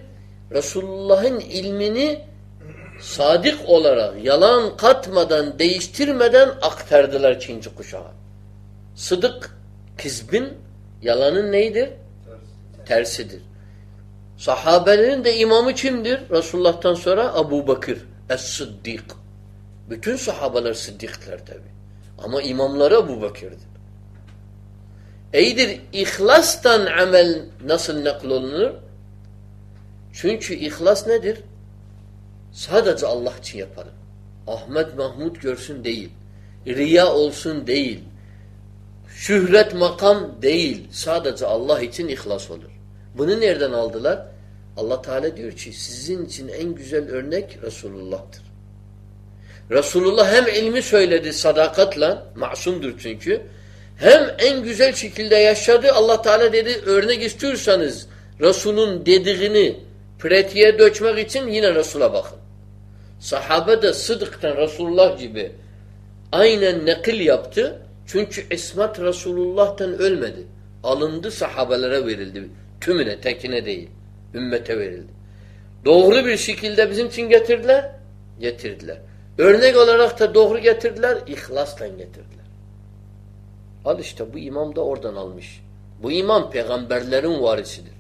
Resulullah'ın ilmini sadık olarak yalan katmadan, değiştirmeden aktardılar ikinci kuşağa. Sıdık kizbin, yalanın neydir? Tersidir. Sahabelerin de imamı kimdir? Resulullah'tan sonra Abu Bakır Es-Sıddik. Bütün sahabeler sıddıklar tabi. Ama imamları Abu Bakır'dır. İyidir ihlastan amel nasıl naklolunur? Çünkü ihlas nedir? Sadece Allah için yaparım. Ahmet Mahmud görsün değil. Riya olsun değil. Şühret makam değil. Sadece Allah için ihlas olur. Bunu nereden aldılar? Allah Teala diyor ki sizin için en güzel örnek Resulullah'tır. Resulullah hem ilmi söyledi sadakatla, masumdur çünkü. Hem en güzel şekilde yaşadı. Allah Teala dedi örnek istiyorsanız Resul'ün dediğini pratiğe dökmek için yine Resul'a bakın. Sahabe de sıdıktan Resulullah gibi aynen nakil yaptı. Çünkü ismet Resulullah'tan ölmedi. Alındı sahabelere verildi. Tümüne, tekine değil. Ümmete verildi. Doğru bir şekilde bizim için getirdiler. Getirdiler. Örnek olarak da doğru getirdiler. ihlasla getirdiler. Al işte bu imam da oradan almış. Bu imam peygamberlerin varisidir.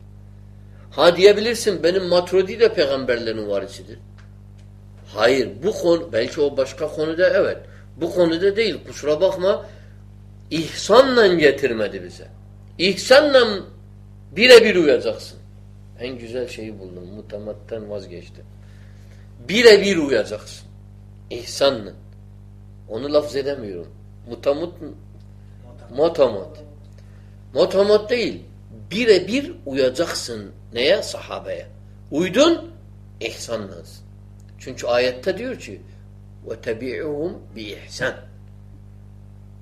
Ha diyebilirsin benim matrodi de peygamberlerin varisidir. Hayır bu konu belki o başka konuda evet. Bu konuda değil kusura bakma ihsanla getirmedi bize. İhsanla birebir uyacaksın. En güzel şeyi buldum. Mutamatten vazgeçtim. Birebir uyacaksın. İhsanla. Onu lafz edemiyorum. Mutamut motamot. Motamot değil. Birebir uyacaksın. Neye? Sahabeye. Uydun ihsanla. Çünkü ayette diyor ki وَتَبِعُهُمْ بِإِحْسَانٍ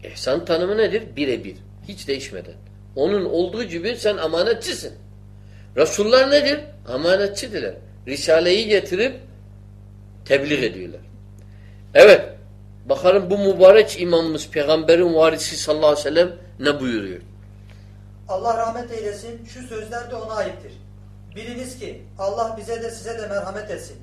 İhsan tanımı nedir? Birebir. Hiç değişmeden. Onun olduğu gibi sen amanetçisin. Resullar nedir? Amanetçidirler. Risaleyi getirip tebliğ ediyorlar. Evet. Bakalım bu mübarek imamımız peygamberin varisi sallallahu aleyhi ve sellem ne buyuruyor? Allah rahmet eylesin. Şu sözler de ona aittir. Biliniz ki Allah bize de size de merhamet etsin.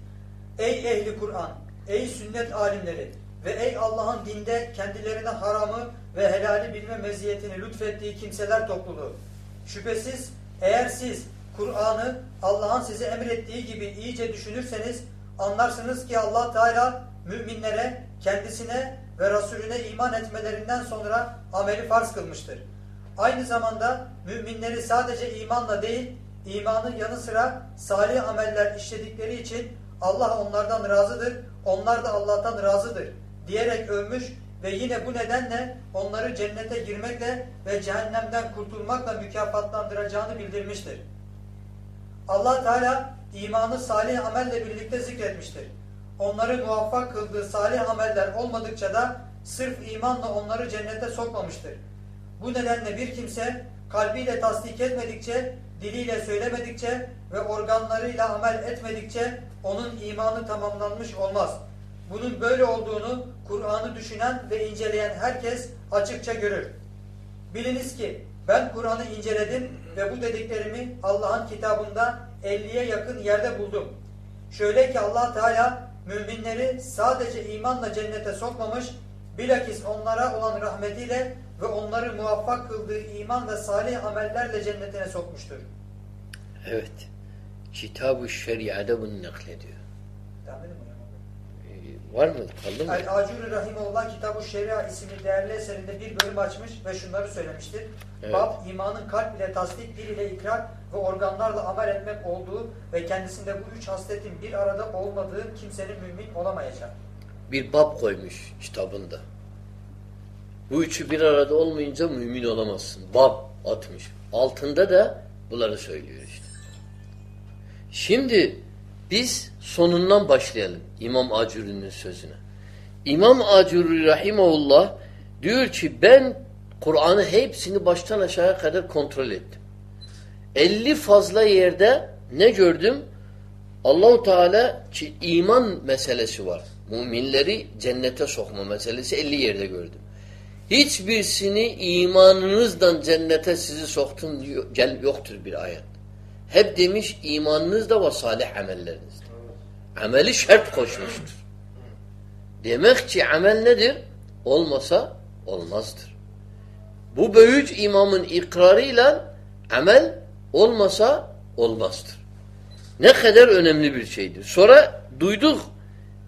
Ey ehli Kur'an, ey sünnet alimleri ve ey Allah'ın dinde kendilerine haramı ve helali bilme meziyetini lütfettiği kimseler topluluğu. Şüphesiz eğer siz Kur'an'ı Allah'ın size emrettiği gibi iyice düşünürseniz anlarsınız ki Allah Teala müminlere kendisine ve Resulüne iman etmelerinden sonra ameli farz kılmıştır. Aynı zamanda müminleri sadece imanla değil, imanın yanı sıra salih ameller işledikleri için Allah onlardan razıdır, onlar da Allah'tan razıdır diyerek övmüş ve yine bu nedenle onları cennete girmekle ve cehennemden kurtulmakla mükafatlandıracağını bildirmiştir. Allah Teala imanı salih amelle birlikte zikretmiştir. Onları muvaffak kıldığı salih ameller olmadıkça da sırf imanla onları cennete sokmamıştır. Bu nedenle bir kimse kalbiyle tasdik etmedikçe, diliyle söylemedikçe ve organlarıyla amel etmedikçe onun imanı tamamlanmış olmaz. Bunun böyle olduğunu Kur'an'ı düşünen ve inceleyen herkes açıkça görür. Biliniz ki ben Kur'an'ı inceledim ve bu dediklerimi Allah'ın kitabında 50'ye yakın yerde buldum. Şöyle ki Allah Teala müminleri sadece imanla cennete sokmamış, bilakis onlara olan rahmetiyle ve onları muvaffak kıldığı iman ve salih amellerle cennetine sokmuştur. Evet. Kitab-ı Şeria'da bunu naklediyor. Devam edelim mi? Ee, var mı? Kaldı mı? El-Acuri Rahimullah Kitab-ı Şeria isimli değerli eserinde bir bölüm açmış ve şunları söylemiştir. Evet. Bab, imanın kalp ile tasdik, dil ile ikrar ve organlarla amel etmek olduğu ve kendisinde bu üç hasletin bir arada olmadığı kimsenin mümin olamayacak. Bir bab koymuş kitabında. Bu üçü bir arada olmayınca mümin olamazsın. Bab atmış. Altında da bunları söylüyor işte. Şimdi biz sonundan başlayalım İmam Acuri'nin sözüne. İmam Acuri Rahimahullah diyor ki ben Kur'an'ı hepsini baştan aşağıya kadar kontrol ettim. 50 fazla yerde ne gördüm? Allahu Teala ki iman meselesi var. Müminleri cennete sokma meselesi 50 yerde gördüm. Hiçbirisini imanınızdan cennete sizi soktun gel yoktur bir ayet. Hep demiş imanınızda ve salih amellerinizde. Ameli şart koşmuştur. Demek ki amel nedir? Olmasa olmazdır. Bu büyük imamın ikrarıyla amel olmasa olmazdır. Ne kadar önemli bir şeydir. Sonra duyduk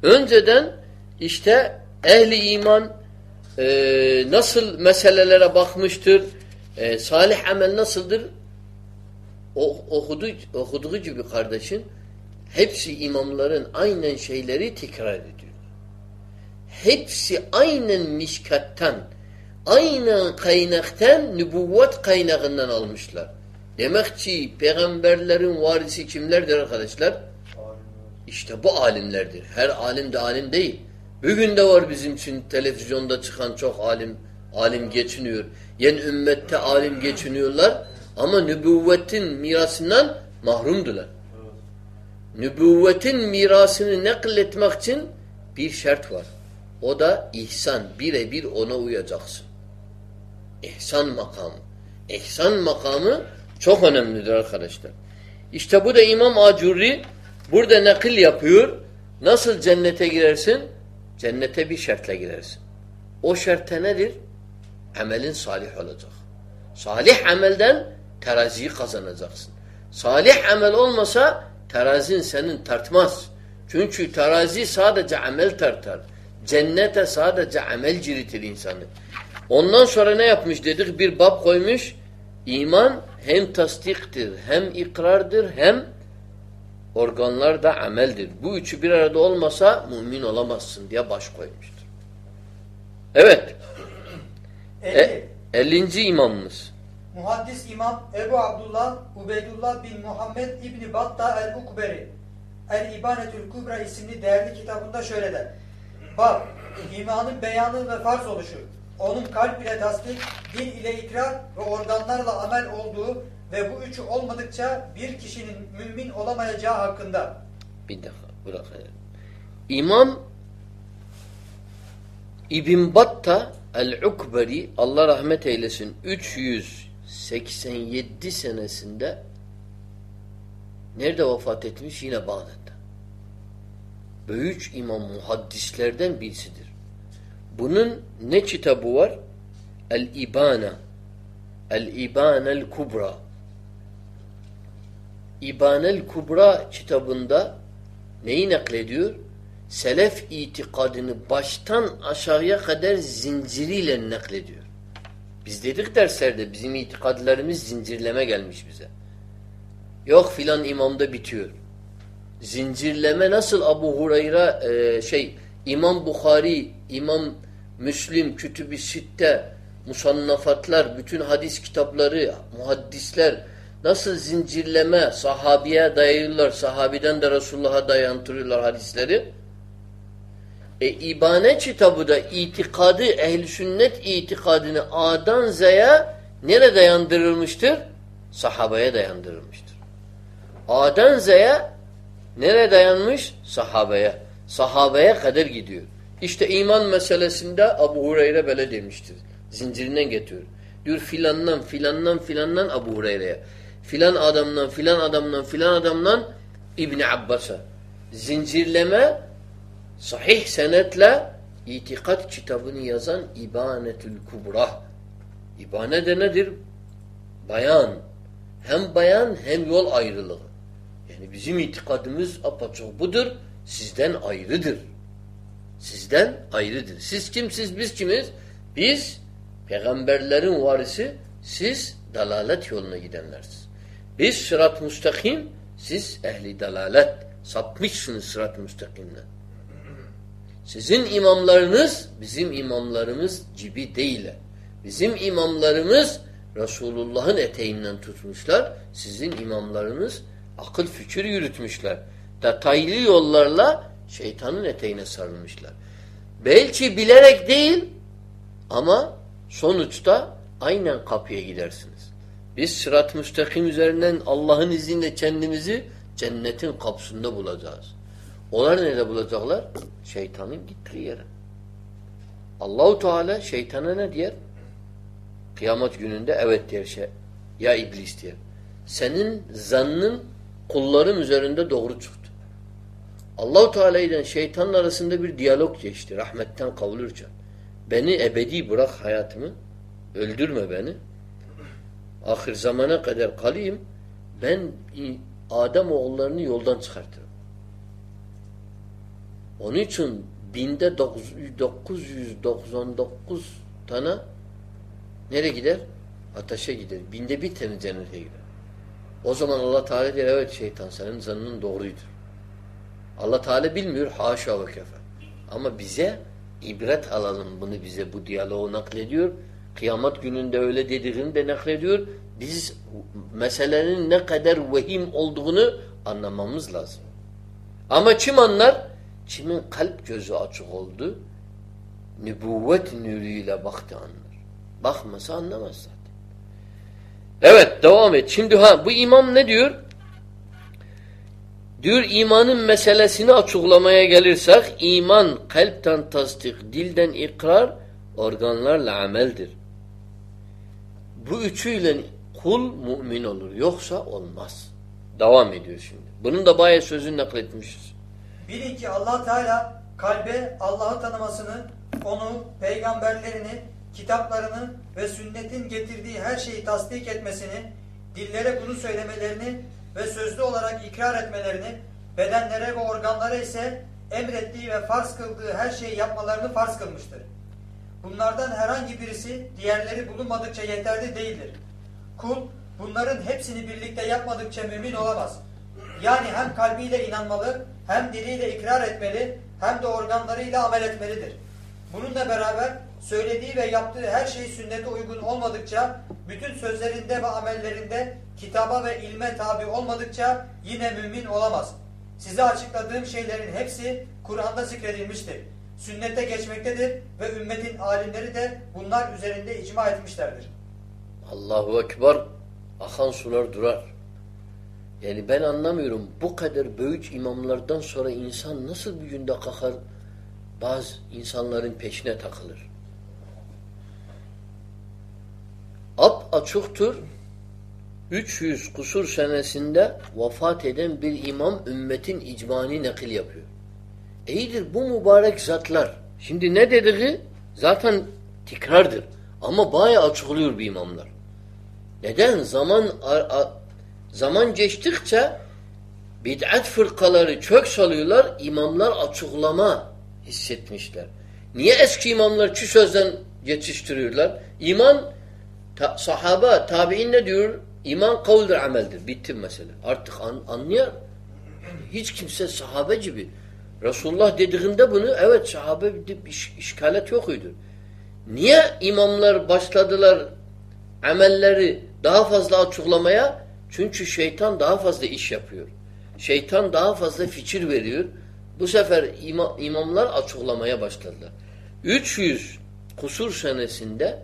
önceden işte ehli iman e, nasıl meselelere bakmıştır, e, salih amel nasıldır o, okudu, okuduğu gibi kardeşin hepsi imamların aynen şeyleri tekrar ediyor. Hepsi aynen mişkattan, aynen kaynaktan, nübüvvet kaynağından almışlar. Demek ki peygamberlerin varisi kimlerdir arkadaşlar? İşte bu alimlerdir. Her alim de alim değil. Bugün de var bizim için televizyonda çıkan çok alim alim geçiniyor. Yen ümmette alim geçiniyorlar ama nübüvvetin mirasından mahrumdular. Nübüvvetin mirasını nakletmek için bir şart var. O da ihsan. Birebir ona uyacaksın. İhsan makamı. İhsan makamı çok önemlidir arkadaşlar. İşte bu da İmam Acurri burada nakil yapıyor. Nasıl cennete girersin? Cennete bir şartla girersin. O şart nedir? Amelin salih olacak. Salih amelden teraziyi kazanacaksın. Salih amel olmasa terazin senin tartmaz. Çünkü terazi sadece amel tartar. Cennete sadece amel ciritir insanı. Ondan sonra ne yapmış dedik? Bir bab koymuş. İman hem tasdiktir, hem ikrardır, hem organlar da ameldir. Bu üçü bir arada olmasa mümin olamazsın diye baş koymuştur. Evet. 50. E, 50. imamımız. Muhaddis İmam Ebu Abdullah Ubeydullah bin Muhammed İbni Batta el-Ukberi El-İbanetül Kubra isimli değerli kitabında şöyle der. Bak, imanın beyanı ve farz oluşu, onun kalp ile tasdik, dil ile ikrar ve organlarla amel olduğu ve bu üçü olmadıkça bir kişinin mümin olamayacağı hakkında. Bir dakika bırak. İmam İbn Batta el-Ukberi Allah rahmet eylesin 387 senesinde nerede vefat etmiş? Yine Bağdat'ta. Büyük imam muhaddislerden birisidir. Bunun ne kitabı var? El-İbana El-İbanel Kubra İbanel Kubra kitabında neyi naklediyor? Selef itikadını baştan aşağıya kadar zinciriyle naklediyor. Biz dedik derslerde bizim itikadlarımız zincirleme gelmiş bize. Yok filan imamda bitiyor. Zincirleme nasıl Abu Hurayra e, şey İmam Bukhari, İmam Müslim, Kütüb-i Sitte, musannafatlar, bütün hadis kitapları, muhaddisler nasıl zincirleme sahabiye dayıyorlar, sahabiden de Resulullah'a dayantırıyorlar hadisleri. E İbane kitabı da itikadı, ehl sünnet itikadını A'dan Z'ye nereye dayandırılmıştır? Sahabeye dayandırılmıştır. A'dan Z'ye nereye dayanmış? Sahabeye. Sahabeye kadar gidiyor. İşte iman meselesinde Abu Hureyre böyle demiştir. Zincirinden getiriyor. Diyor filandan filandan filandan Abu Hureyre'ye. Filan adamdan filan adamdan filan adamdan İbni Abbas'a. Zincirleme sahih senetle itikat kitabını yazan İbanetül Kubra. İbane de nedir? Bayan. Hem bayan hem yol ayrılığı. Yani bizim itikadımız apaçık budur. Sizden ayrıdır. Sizden ayrıdır. Siz kimsiz biz kimiz? Biz peygamberlerin varisi siz dalalet yoluna gidenlersiniz. Biz sırat müstakim siz ehli dalalet sapmışsınız sırat müstakimden. Sizin imamlarınız bizim imamlarımız gibi değil. Bizim imamlarımız Resulullah'ın eteğinden tutmuşlar. Sizin imamlarınız akıl fikir yürütmüşler. Detaylı yollarla şeytanın eteğine sarılmışlar. Belki bilerek değil ama sonuçta aynen kapıya gidersiniz. Biz sırat müstakim üzerinden Allah'ın izniyle kendimizi cennetin kapısında bulacağız. Onlar nerede bulacaklar? Şeytanın gittiği yere. Allahu Teala şeytana ne diyer? Kıyamet gününde evet diyor şey. Ya iblis diyor. Senin zannın kulların üzerinde doğru çıktı. Allahu Teala ile şeytanın arasında bir diyalog geçti. Rahmetten kavulurken. Beni ebedi bırak hayatımı. Öldürme beni. Ahir zamana kadar kalayım. Ben Adem oğullarını yoldan çıkartırım. Onun için binde 999 tane nereye gider? Ateşe gider. Binde bir tane cennete gider. O zaman Allah Teala der evet şeytan senin zannın doğruydur. Allah Teala bilmiyor haşa ve kefe. Ama bize ibret alalım bunu bize bu diyaloğu naklediyor. Kıyamet gününde öyle dediğini de naklediyor. Biz meselenin ne kadar vehim olduğunu anlamamız lazım. Ama kim anlar? Kimin kalp gözü açık oldu? Nübüvvet nürüyle baktı anlar. Bakmasa anlamaz zaten. Evet devam et. Şimdi ha bu imam ne diyor? Diyor imanın meselesini açıklamaya gelirsek iman kalpten tasdik, dilden ikrar, organlarla ameldir. Bu üçüyle kul mümin olur. Yoksa olmaz. Devam ediyor şimdi. Bunun da bayağı sözünü nakletmişiz. Bilin ki allah Teala kalbe Allah'ı tanımasını, onu, peygamberlerini, kitaplarını ve sünnetin getirdiği her şeyi tasdik etmesini, dillere bunu söylemelerini ve sözlü olarak ikrar etmelerini, bedenlere ve organlara ise emrettiği ve farz kıldığı her şeyi yapmalarını farz kılmıştır. Bunlardan herhangi birisi diğerleri bulunmadıkça yeterli değildir. Kul bunların hepsini birlikte yapmadıkça mümin olamaz. Yani hem kalbiyle inanmalı, hem diliyle ikrar etmeli, hem de organlarıyla amel etmelidir. Bununla beraber söylediği ve yaptığı her şey sünnete uygun olmadıkça, bütün sözlerinde ve amellerinde kitaba ve ilme tabi olmadıkça yine mümin olamaz. Size açıkladığım şeylerin hepsi Kur'an'da zikredilmiştir. Sünnete geçmektedir ve ümmetin alimleri de bunlar üzerinde icma etmişlerdir. Allahu Ekber akan sular durar. Yani ben anlamıyorum bu kadar büyük imamlardan sonra insan nasıl bir günde kalkar bazı insanların peşine takılır. Ap açıktır 300 kusur senesinde vefat eden bir imam ümmetin icmani nakil yapıyor. İyidir bu mübarek zatlar. Şimdi ne dediği zaten tekrardır. Ama bayağı açıklıyor bir imamlar. Neden? Zaman zaman geçtikçe bid'at fırkaları çök salıyorlar, imamlar açıklama hissetmişler. Niye eski imamlar şu sözden geçiştiriyorlar? İman ta, sahaba, tabi'in ne diyor? İman kavuldur, ameldir. Bitti mesela. Artık an, anlıyor. Hiç kimse sahabe gibi. Resulullah dediğinde bunu evet sahabe iş, işgalet yokuydu. Niye imamlar başladılar amelleri daha fazla açıklamaya? Çünkü şeytan daha fazla iş yapıyor. Şeytan daha fazla fikir veriyor. Bu sefer ima, imamlar açıklamaya başladılar. 300 kusur senesinde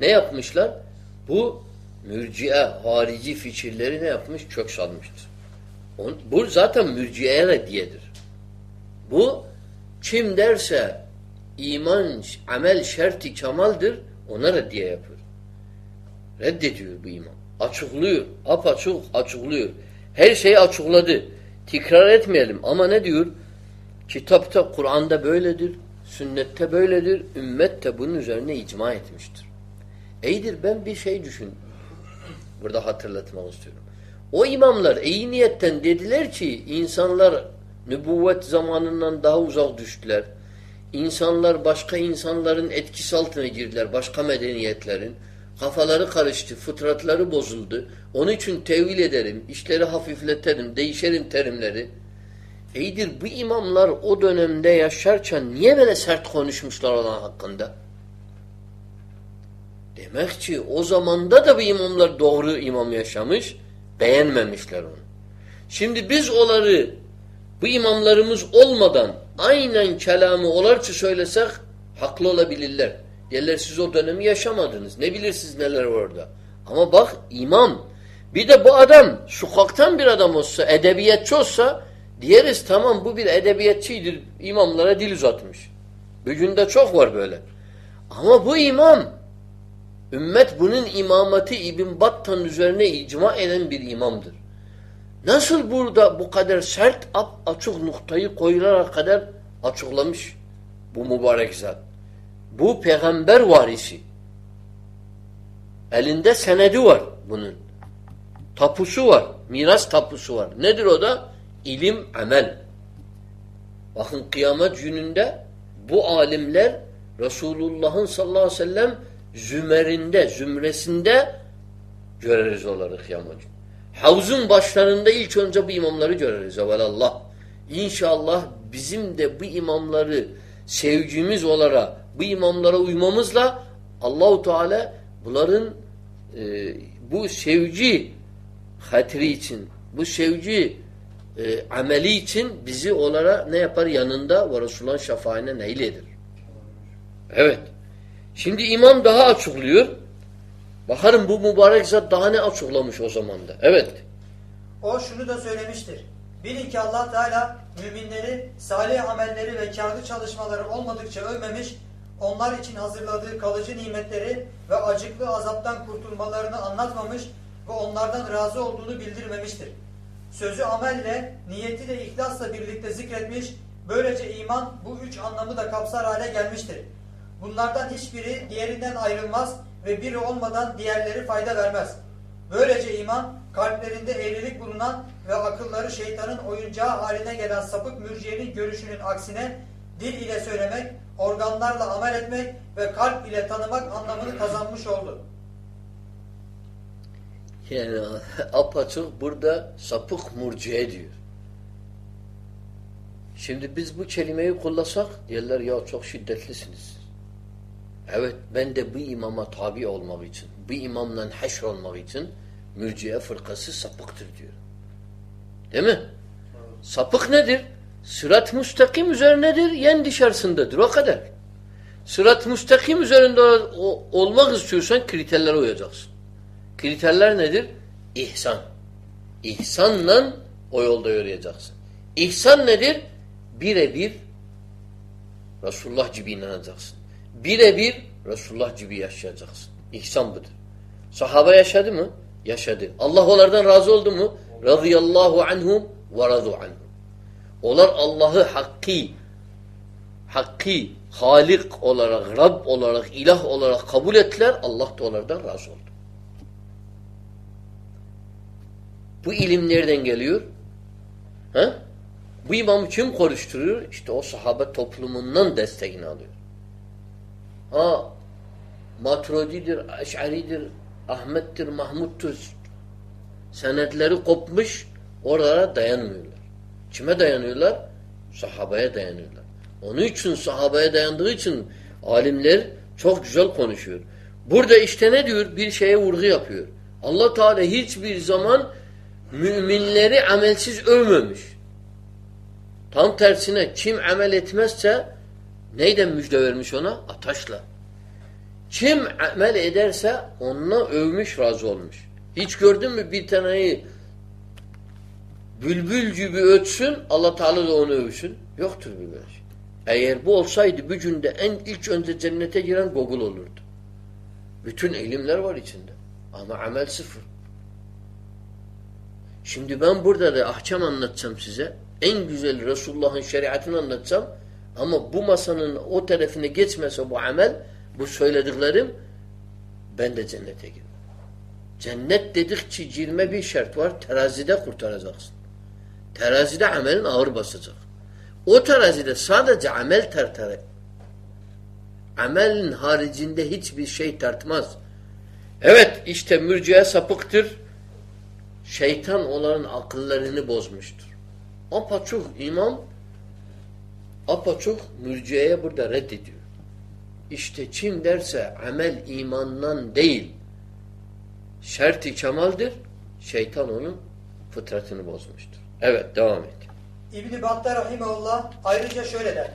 ne yapmışlar? Bu mürciye, harici fikirleri ne yapmış? Kök salmıştır. On, bu zaten mürciyeye reddiyedir. Bu kim derse iman, amel şerti kemaldir ona reddiye yapıyor. Reddediyor bu imam. Açıklıyor. Apaçık açıklıyor. Her şeyi açıkladı. Tekrar etmeyelim ama ne diyor? Kitapta, Kur'an'da böyledir. Sünnette böyledir. Ümmet de bunun üzerine icma etmiştir. İyidir ben bir şey düşün. Burada hatırlatmak istiyorum. O imamlar iyi niyetten dediler ki insanlar nübüvvet zamanından daha uzak düştüler. İnsanlar başka insanların etkisi altına girdiler. Başka medeniyetlerin. Kafaları karıştı. Fıtratları bozuldu. Onun için tevil ederim. işleri hafifleterim. Değişerim terimleri. İyidir bu imamlar o dönemde yaşarken niye böyle sert konuşmuşlar olan hakkında? Demek ki o zamanda da bu imamlar doğru imam yaşamış. Beğenmemişler onu. Şimdi biz onları bu imamlarımız olmadan aynen kelamı olarça söylesek haklı olabilirler. Derler siz o dönemi yaşamadınız. Ne bilirsiniz neler var orada. Ama bak imam. Bir de bu adam sokaktan bir adam olsa, edebiyatçı olsa diyeriz tamam bu bir edebiyatçıydır. İmamlara dil uzatmış. Bugün de çok var böyle. Ama bu imam ümmet bunun imameti İbn Battan üzerine icma eden bir imamdır. Nasıl burada bu kadar sert açık noktayı koyularak kadar açıklamış bu mübarek zat. Bu peygamber varisi. Elinde senedi var bunun. Tapusu var. Miras tapusu var. Nedir o da? İlim, amel. Bakın kıyamet gününde bu alimler Resulullah'ın sallallahu aleyhi ve sellem zümerinde, zümresinde göreriz onları kıyamet. Havuzun başlarında ilk önce bu imamları göreriz evvelallah. İnşallah bizim de bu imamları sevgimiz olarak bu imamlara uymamızla Allahu Teala bunların e, bu sevgi hatiri için, bu sevgi e, ameli için bizi onlara ne yapar? Yanında ve Resulullah'ın şefaine neyledir. Evet. Şimdi imam daha açıklıyor. Bakarım bu mübarek zat daha ne açıklamış o zaman da. Evet. O şunu da söylemiştir. Bilin ki allah Teala müminleri salih amelleri ve karlı çalışmaları olmadıkça övmemiş, onlar için hazırladığı kalıcı nimetleri ve acıklı azaptan kurtulmalarını anlatmamış ve onlardan razı olduğunu bildirmemiştir. Sözü amelle, niyeti de ihlasla birlikte zikretmiş, böylece iman bu üç anlamı da kapsar hale gelmiştir. Bunlardan hiçbiri diğerinden ayrılmaz ve biri olmadan diğerleri fayda vermez. Böylece iman, kalplerinde eğrilik bulunan ve akılları şeytanın oyuncağı haline gelen sapık mürciyenin görüşünün aksine dil ile söylemek, organlarla amel etmek ve kalp ile tanımak anlamını kazanmış oldu. Yani apaçık burada sapık murciye diyor. Şimdi biz bu kelimeyi kullasak diyorlar ya çok şiddetlisiniz. Evet ben de bu imama tabi olmak için, bu imamla haşr olmak için mürciye fırkası sapıktır diyor. Değil mi? Evet. Sapık nedir? Sırat müstakim üzerinedir, yen dışarısındadır. O kadar. Sırat müstakim üzerinde olmak istiyorsan kriterlere uyacaksın. Kriterler nedir? İhsan. İhsanla o yolda yürüyeceksin. İhsan nedir? Birebir Resulullah gibi inanacaksın. Birebir Resulullah gibi yaşayacaksın. İhsan budur. Sahaba yaşadı mı? Yaşadı. Allah onlardan razı oldu mu? Radıyallahu anhum ve radu anhum. Onlar Allah'ı hakkı hakkı Halik olarak, Rab olarak, ilah olarak kabul ettiler. Allah da onlardan razı oldu. Bu ilim nereden geliyor? Ha? Bu imamı kim konuşturuyor? İşte o sahabe toplumundan desteğini alıyor. Ha Maturididir, Eş'aridir, Ahmet'tir, Mahmud'tur. Senetleri kopmuş, oralara dayanmıyorlar. Kime dayanıyorlar? Sahabeye dayanıyorlar. Onun için sahabeye dayandığı için alimler çok güzel konuşuyor. Burada işte ne diyor? Bir şeye vurgu yapıyor. Allah Teala hiçbir zaman müminleri amelsiz övmemiş. Tam tersine kim amel etmezse neyden müjde vermiş ona? Ataşla. Kim amel ederse onunla övmüş, razı olmuş. Hiç gördün mü bir taneyi bülbül gibi ötsün, Allah Teala da onu övsün? Yoktur bir böyle şey. Eğer bu olsaydı bir günde en ilk önce cennete giren Google olurdu. Bütün ilimler var içinde. Ama amel sıfır. Şimdi ben burada da ahkam anlatacağım size. En güzel Resulullah'ın şeriatını anlatacağım. Ama bu masanın o tarafına geçmese bu amel, bu söylediklerim ben de cennete girmem. Cennet dedikçe girme bir şart var. Terazide kurtaracaksın. Terazide amelin ağır basacak. O terazide sadece amel tartar. Amelin haricinde hiçbir şey tartmaz. Evet işte mürciye sapıktır şeytan onların akıllarını bozmuştur. Apaçuk imam apaçuk mürciyeye burada reddediyor. İşte kim derse amel imandan değil şerti kemaldir şeytan onun fıtratını bozmuştur. Evet devam et. İbn-i Battar Rahimahullah ayrıca şöyle der.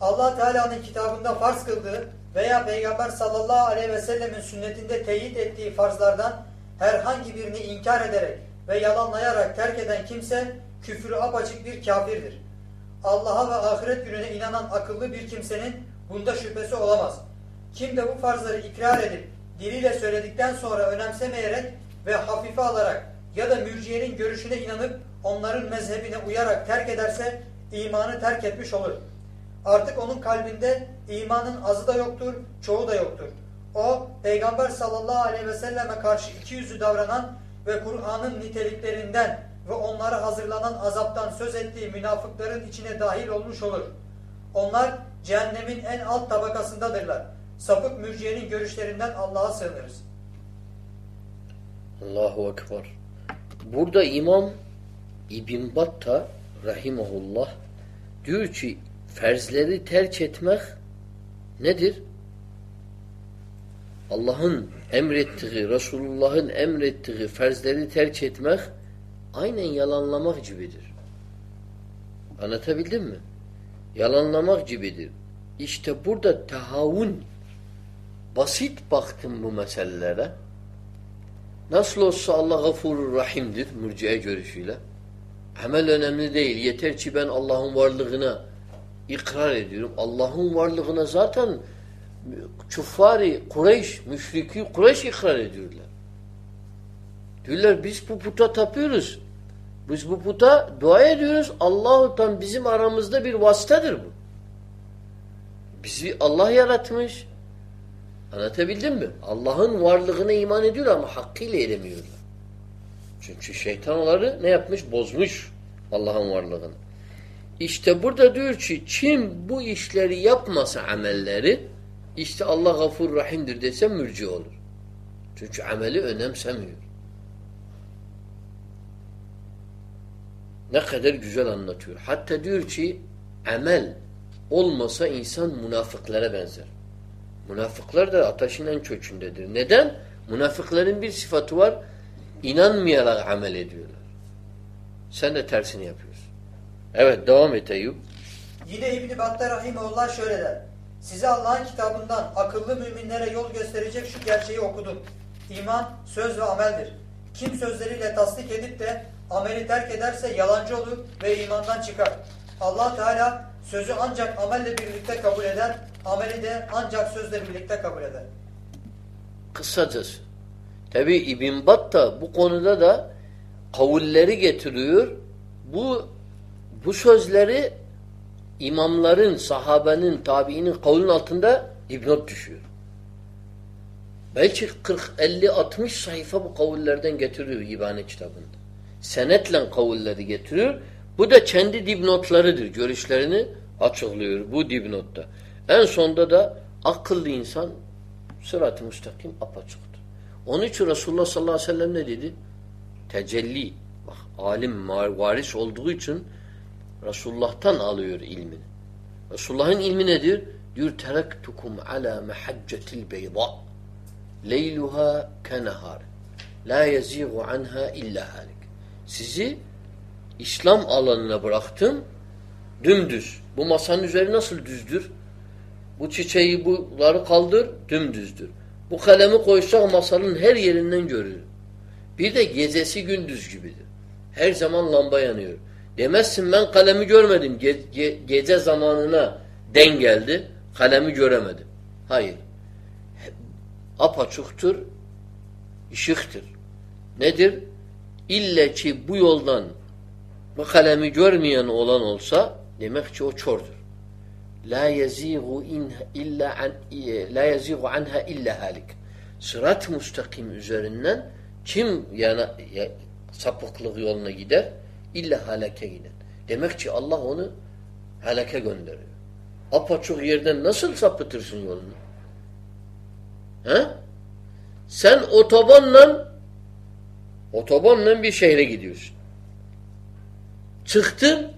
allah Teala'nın kitabında farz kıldığı veya Peygamber sallallahu aleyhi ve sellemin sünnetinde teyit ettiği farzlardan herhangi birini inkar ederek ve yalanlayarak terk eden kimse küfürü apaçık bir kafirdir. Allah'a ve ahiret gününe inanan akıllı bir kimsenin bunda şüphesi olamaz. Kim de bu farzları ikrar edip diliyle söyledikten sonra önemsemeyerek ve hafife alarak ya da mürciyenin görüşüne inanıp onların mezhebine uyarak terk ederse imanı terk etmiş olur. Artık onun kalbinde imanın azı da yoktur, çoğu da yoktur. O, Peygamber sallallahu aleyhi ve selleme karşı iki yüzlü davranan ve Kur'an'ın niteliklerinden ve onlara hazırlanan azaptan söz ettiği münafıkların içine dahil olmuş olur. Onlar cehennemin en alt tabakasındadırlar. Sapık mürciyenin görüşlerinden Allah'a sığınırız. Allahu Ekber. Burada İmam İbn Batta rahimahullah diyor ki ferzleri terk etmek nedir? Allah'ın emrettiği, Resulullah'ın emrettiği ferzleri terk etmek aynen yalanlamak gibidir. Anlatabildim mi? Yalanlamak gibidir. İşte burada tahavun basit baktım bu meselelere. Nasıl olsa Allah gafurur rahimdir mürciye görüşüyle. Amel önemli değil. Yeter ki ben Allah'ın varlığına ikrar ediyorum. Allah'ın varlığına zaten Çuffari, Kureyş, müşriki Kureyş ikrar ediyorlar. Diyorlar biz bu puta tapıyoruz. Biz bu puta dua ediyoruz. Allah'tan bizim aramızda bir vasıtadır bu. Bizi Allah yaratmış. Anlatabildim mi? Allah'ın varlığına iman ediyor ama hakkıyla edemiyorlar. Çünkü şeytan onları ne yapmış? Bozmuş Allah'ın varlığını. İşte burada diyor ki kim bu işleri yapmasa amelleri işte Allah gafur rahimdir dese mürci olur. Çünkü ameli önemsemiyor. Ne kadar güzel anlatıyor. Hatta diyor ki amel olmasa insan münafıklara benzer. Münafıklar da ateşin en kökündedir. Neden? Münafıkların bir sıfatı var. İnanmayarak amel ediyorlar. Sen de tersini yapıyorsun. Evet devam et Eyyub. Yine İbn-i Battar Rahimullah şöyle der. Size Allah'ın kitabından akıllı müminlere yol gösterecek şu gerçeği okudum. İman söz ve ameldir. Kim sözleriyle tasdik edip de ameli terk ederse yalancı olur ve imandan çıkar. Allah Teala sözü ancak amelle birlikte kabul eder, ameli de ancak sözle birlikte kabul eder. Kısacası. Tabi İbn Battah bu konuda da kavulleri getiriyor. Bu bu sözleri imamların, sahabenin, tabiinin kavlinin altında ibnot düşüyor. Belki 40, 50, 60 sayfa bu kavullerden getiriyor İbane kitabında. Senetle kavulleri getiriyor. Bu da kendi dipnotlarıdır. Görüşlerini açıklıyor bu dipnotta. En sonda da akıllı insan sırat-ı müstakim apaçıktır. Onun için Resulullah sallallahu aleyhi ve sellem ne dedi? Tecelli. Bak alim varis olduğu için Resulullah'tan alıyor ilmini. Resulullah'ın ilmi nedir? Diyor terektukum ala mehaccetil beyda. Leyluha kenehar. La yezigu anha illa halik. Sizi İslam alanına bıraktım. Dümdüz. Bu masanın üzeri nasıl düzdür? Bu çiçeği bunları kaldır, dümdüzdür. Bu kalemi koysak masanın her yerinden görülür. Bir de gecesi gündüz gibidir. Her zaman lamba yanıyor. Demezsin ben kalemi görmedim. Ge ge gece zamanına den geldi. Kalemi göremedim. Hayır. Apaçuktur. ışıktır. Nedir? İlle ki bu yoldan bu kalemi görmeyen olan olsa demek ki o çordur. La yezigu illa an la yezigu anha illa halik. Sırat müstakim üzerinden kim yana ya, sapıklık yoluna gider? İlla halake gider. Demek ki Allah onu halake gönderiyor. Apaçuk yerden nasıl sapıtırsın yolunu? He? Sen otobanla otobanla bir şehre gidiyorsun. Çıktın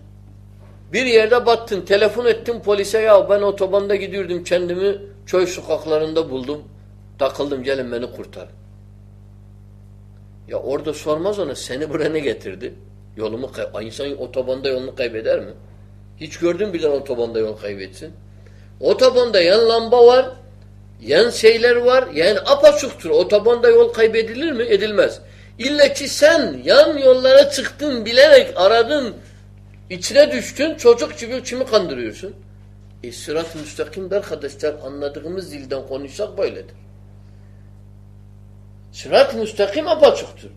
bir yerde battın. Telefon ettin polise ya ben otobanda gidiyordum kendimi köy sokaklarında buldum. Takıldım gelin beni kurtar. Ya orada sormaz ona seni buraya ne getirdi? Yolumu insan otobanda yolunu kaybeder mi? Hiç gördün bilen otobanda yol kaybetsin. Otobanda yan lamba var, yan şeyler var. Yani apaçuktur. Otobanda yol kaybedilir mi? Edilmez. İlle ki sen yan yollara çıktın bilerek aradın, içine düştün, çocuk gibi kimi kandırıyorsun? E sırat-ı müstakimde arkadaşlar anladığımız dilden konuşsak böyledir. Sırat-ı müstakim apaçuktur.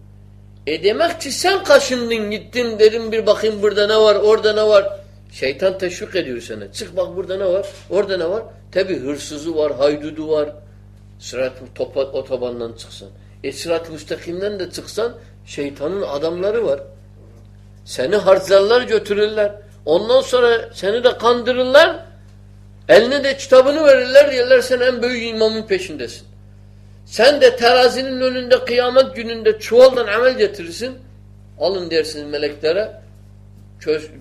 E demek ki sen kaşındın gittin dedim bir bakayım burada ne var orada ne var. Şeytan teşvik ediyor sana. Çık bak burada ne var orada ne var. Tabi hırsızı var haydudu var. Sırat-ı otobandan çıksan. E sırat-ı müstakimden de çıksan şeytanın adamları var. Seni harcarlar götürürler. Ondan sonra seni de kandırırlar. Eline de kitabını verirler. Yerler sen en büyük imamın peşindesin. Sen de terazinin önünde kıyamet gününde çuvaldan amel getirirsin. Alın dersiniz meleklere.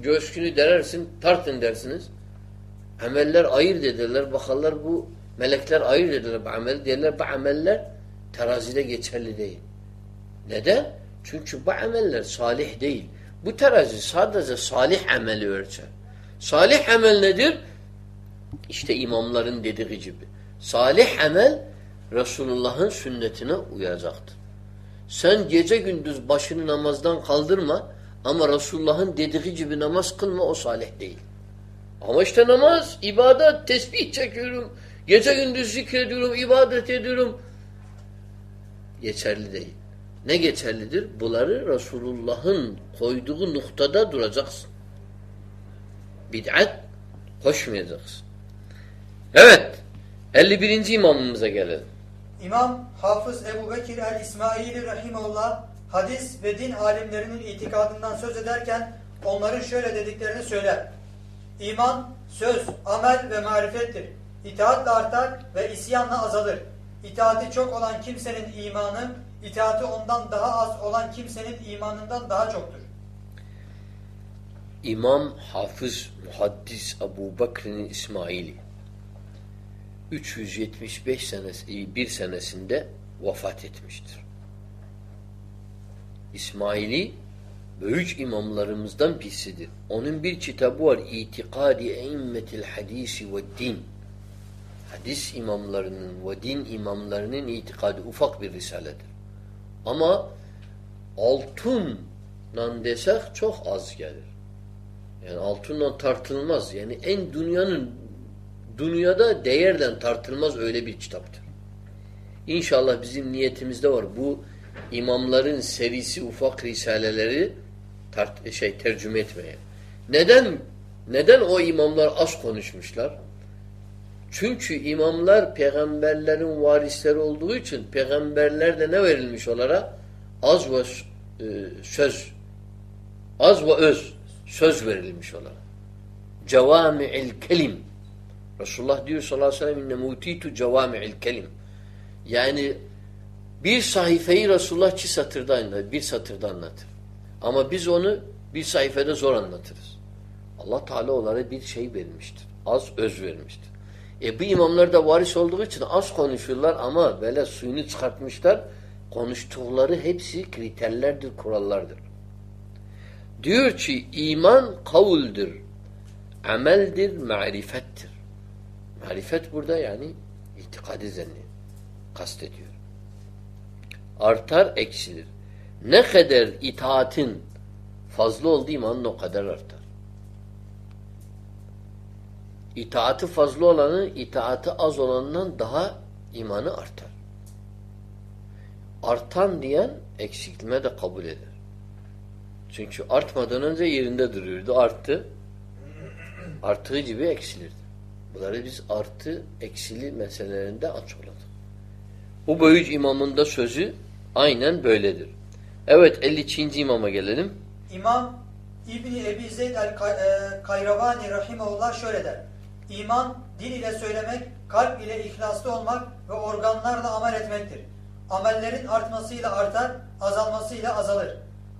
Göğsünü derersin. Tartın dersiniz. Ameller ayır dediler. Bakarlar bu melekler ayır dediler bu amel. Derler bu ameller terazide geçerli değil. Neden? Çünkü bu ameller salih değil. Bu terazi sadece salih ameli ölçer. Salih amel nedir? İşte imamların dediği gibi. Salih amel Resulullah'ın sünnetine uyacaktır. Sen gece gündüz başını namazdan kaldırma ama Resulullah'ın dediği gibi namaz kılma o salih değil. Ama işte namaz, ibadet, tesbih çekiyorum, Gece gündüz zikrediyorum, ibadet ediyorum. Geçerli değil. Ne geçerlidir? Bunları Resulullah'ın koyduğu noktada duracaksın. Bid'at koşmayacaksın. Evet. 51. imamımıza gelelim. İmam Hafız Ebu Bekir el-İsmaili Rahimullah hadis ve din alimlerinin itikadından söz ederken onların şöyle dediklerini söyler. İman, söz, amel ve marifettir. İtaatle artar ve isyanla azalır. İtaati çok olan kimsenin imanı, itaati ondan daha az olan kimsenin imanından daha çoktur. İmam Hafız Muhaddis Ebu Bekir'in İsmaili 375 senesi, bir senesinde vefat etmiştir. İsmaili büyük imamlarımızdan birisidir. Onun bir kitabı var. İtikadi eimmetil hadisi ve din. Hadis imamlarının ve din imamlarının itikadı ufak bir risaledir. Ama altınla desek çok az gelir. Yani altınla tartılmaz. Yani en dünyanın dünyada değerden tartılmaz öyle bir kitaptır. İnşallah bizim niyetimizde var. Bu imamların serisi ufak risaleleri tart şey tercüme etmeye. Neden neden o imamlar az konuşmuşlar? Çünkü imamlar peygamberlerin varisleri olduğu için peygamberler ne verilmiş onlara? Az ve e, söz az ve öz söz verilmiş onlara. Cevami'il kelim Resulullah diyor sallallahu aleyhi ve sellem inne mutitu cevami'il kelim yani bir sayfayı Resulullah iki satırda anlatır, bir satırda anlatır. Ama biz onu bir sayfada zor anlatırız. Allah Teala onlara bir şey vermiştir. Az öz vermiştir. E bu imamlar da varis olduğu için az konuşurlar ama böyle suyunu çıkartmışlar. Konuştukları hepsi kriterlerdir, kurallardır. Diyor ki iman kavuldür, ameldir, marifettir. Marifet burada yani itikadi zenni kastediyor. Artar, eksilir. Ne kadar itaatin fazla olduğu imanın o kadar artar. İtaati fazla olanı, itaati az olanından daha imanı artar. Artan diyen eksiltme de kabul eder. Çünkü artmadan önce yerinde duruyordu. Arttı. Arttığı gibi eksilirdi. Bunları biz artı, eksili meselelerinde açıkladık. Bu büyük imamın da sözü aynen böyledir. Evet 52. imama gelelim. İmam İbni Ebi Zeyd el-Kayravani e, Rahimahullah şöyle der. İman dil ile söylemek, kalp ile ihlaslı olmak ve organlarla amel etmektir. Amellerin artmasıyla artar, azalmasıyla azalır.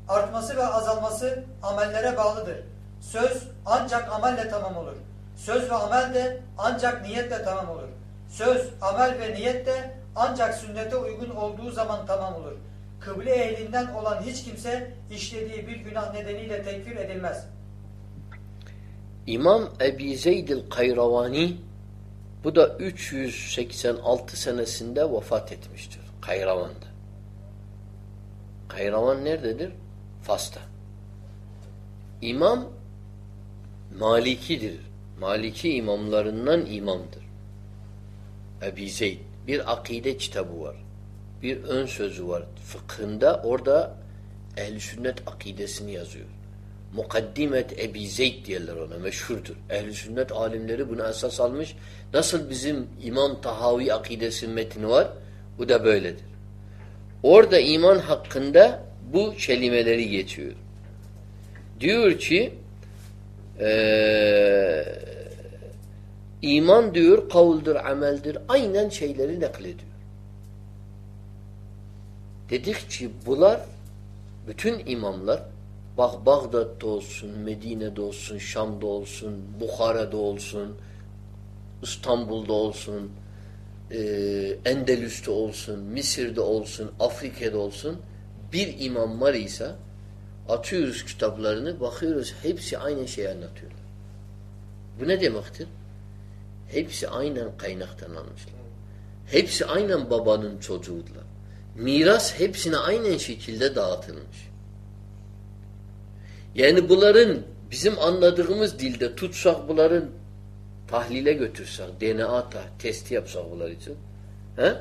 Artması ve azalması amellere bağlıdır. Söz ancak amelle tamam olur. Söz ve amel de ancak niyetle tamam olur. Söz, amel ve niyet de ancak sünnete uygun olduğu zaman tamam olur. Kıble ehlinden olan hiç kimse işlediği bir günah nedeniyle tekfir edilmez. İmam Ebi Zeydil Kayravani bu da 386 senesinde vefat etmiştir. Kayravan'da. Kayravan nerededir? Fas'ta. İmam Malikidir. Maliki imamlarından imamdır. Ebi Zeyd. Bir akide kitabı var. Bir ön sözü var. Fıkhında orada ehl sünnet akidesini yazıyor. Mukaddimet Ebi Zeyd diyorlar ona. Meşhurdur. ehl sünnet alimleri bunu esas almış. Nasıl bizim İmam Tahavi akidesi metni var? Bu da böyledir. Orada iman hakkında bu kelimeleri geçiyor. Diyor ki ee, iman diyor kavuldur, ameldir. Aynen şeyleri naklediyor. Dedik ki bunlar bütün imamlar bak Bağdat'ta olsun, Medine'de olsun, Şam'da olsun, Bukhara'da olsun, İstanbul'da olsun, e, Endülüs'te olsun, Mısır'da olsun, Afrika'da olsun bir imam var ise Atıyoruz kitaplarını, bakıyoruz hepsi aynı şeyi anlatıyorlar. Bu ne demektir? Hepsi aynen kaynaktan almışlar. Hepsi aynen babanın çocuğudular. Miras hepsine aynen şekilde dağıtılmış. Yani bunların bizim anladığımız dilde tutsak bunların tahlile götürsek, DNA ta testi yapsak bunlar için he?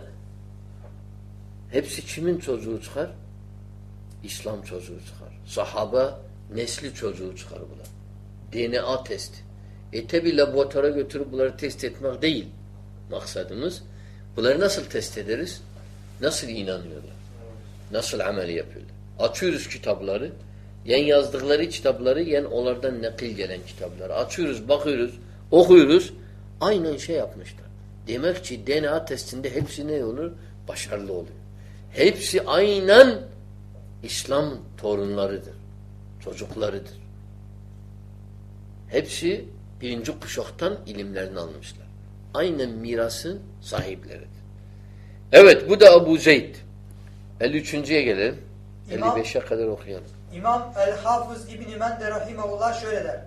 hepsi kimin çocuğu çıkar? İslam çocuğu çıkar. Sahaba nesli çocuğu çıkar bunlar. DNA testi. E tabi laboratuvara götürüp bunları test etmek değil maksadımız. Bunları nasıl test ederiz? Nasıl inanıyorlar? Nasıl amel yapıyorlar? Açıyoruz kitapları. Yen yazdıkları kitapları, yen onlardan nakil gelen kitapları. Açıyoruz, bakıyoruz, okuyoruz. Aynen şey yapmışlar. Demek ki DNA testinde hepsi ne olur? Başarılı oluyor. Hepsi aynen İslam torunlarıdır. Çocuklarıdır. Hepsi birinci kuşaktan ilimlerini almışlar. Aynen mirasın sahipleridir. Evet bu da Abu Zeyd. 53.ye gelelim. İmam- 55'e kadar okuyalım. İmam El-Hafız İbn-i Mende Rahimahullah şöyle der.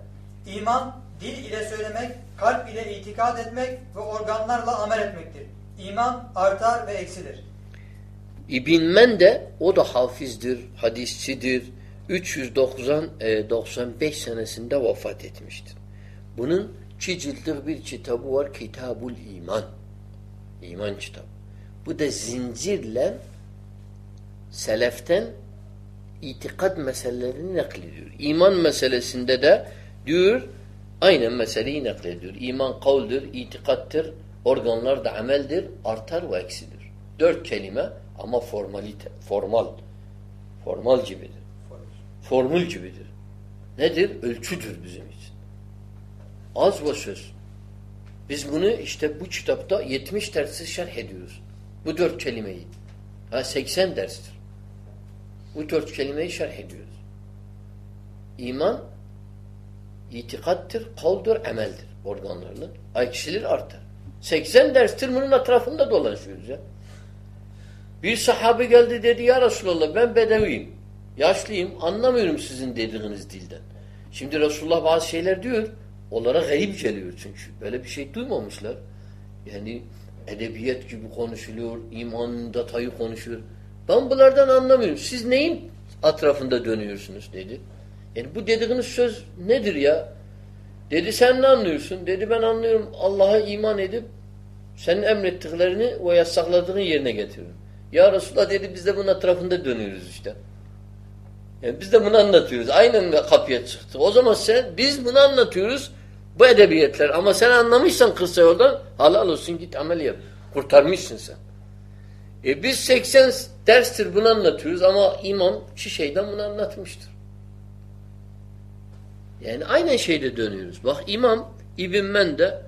İman, dil ile söylemek, kalp ile itikad etmek ve organlarla amel etmektir. İman artar ve eksilir. İbn Mende o da hafizdir, hadisçidir. 395 senesinde vefat etmiştir. Bunun iki bir kitabı var. Kitabul İman. İman kitabı. Bu da zincirle seleften itikad meselelerini naklediyor. İman meselesinde de diyor aynen meseleyi naklediyor. İman kavldir, itikattır, organlar da ameldir, artar ve eksidir. Dört kelime ama formalite, formal. Formal gibidir. Formül gibidir. Nedir? Ölçüdür bizim için. Az ve söz. Biz bunu işte bu kitapta 70 dersi şerh ediyoruz. Bu dört kelimeyi. Ha 80 derstir. Bu dört kelimeyi şerh ediyoruz. İman itikattır, kavldur, ameldir organlarla. Eksilir artar. 80 derstir bunun etrafında dolaşıyoruz ya. Bir sahabe geldi dedi ya Resulallah ben bedeviyim. Yaşlıyım anlamıyorum sizin dediğiniz dilden. Şimdi Resulullah bazı şeyler diyor. Onlara garip geliyor çünkü. Böyle bir şey duymamışlar. Yani edebiyat gibi konuşuluyor. imanın detayı konuşuyor. Ben bunlardan anlamıyorum. Siz neyin etrafında dönüyorsunuz dedi. Yani bu dediğiniz söz nedir ya? Dedi sen ne anlıyorsun? Dedi ben anlıyorum Allah'a iman edip senin emrettiklerini ve yasakladığını yerine getiriyorum. Ya Resulullah dedi biz de bunun etrafında dönüyoruz işte. Yani biz de bunu anlatıyoruz. Aynen kapıya çıktık. O zaman sen biz bunu anlatıyoruz. Bu edebiyatlar. Ama sen anlamışsan kısa yoldan halal olsun git amel yap. Kurtarmışsın sen. E biz 80 derstir bunu anlatıyoruz ama imam şu şeyden bunu anlatmıştır. Yani aynen şeyde dönüyoruz. Bak imam İbn Mende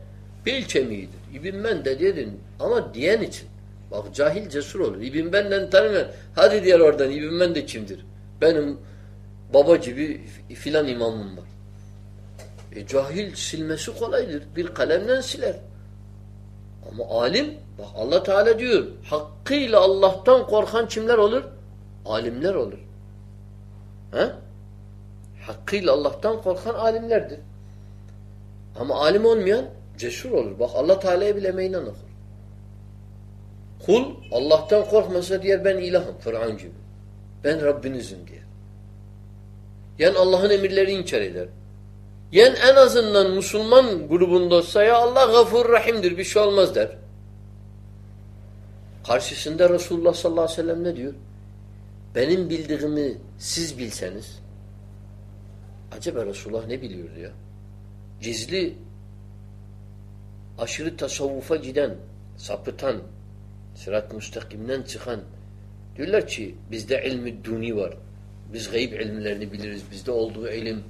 bel kemiğidir. İbn Mende dedin ama diyen için. Bak cahil cesur olur. İbn Mende'ni tanımayan hadi diğer oradan İbn Mende kimdir? Benim baba gibi filan imamım var. E, cahil silmesi kolaydır. Bir kalemden siler. Ama alim, bak Allah Teala diyor, hakkıyla Allah'tan korkan kimler olur? Alimler olur. He? Hakkıyla Allah'tan korkan alimlerdir. Ama alim olmayan cesur olur. Bak Allah Teala'ya bile meydan okur. Kul Allah'tan korkmasa diğer ben ilahım. Fıraun gibi. Ben Rabbinizim diye. Yani Allah'ın emirleri inkar eder. Yani en azından Müslüman grubunda olsa ya Allah gafur rahimdir bir şey olmaz der. Karşısında Resulullah sallallahu aleyhi ve sellem ne diyor? Benim bildiğimi siz bilseniz acaba Resulullah ne biliyordu ya? Gizli aşırı tasavvufa giden, sapıtan, sırat müstakimden çıkan diyorlar ki bizde ilmi duni var. Biz gayb ilimlerini biliriz. Bizde olduğu ilim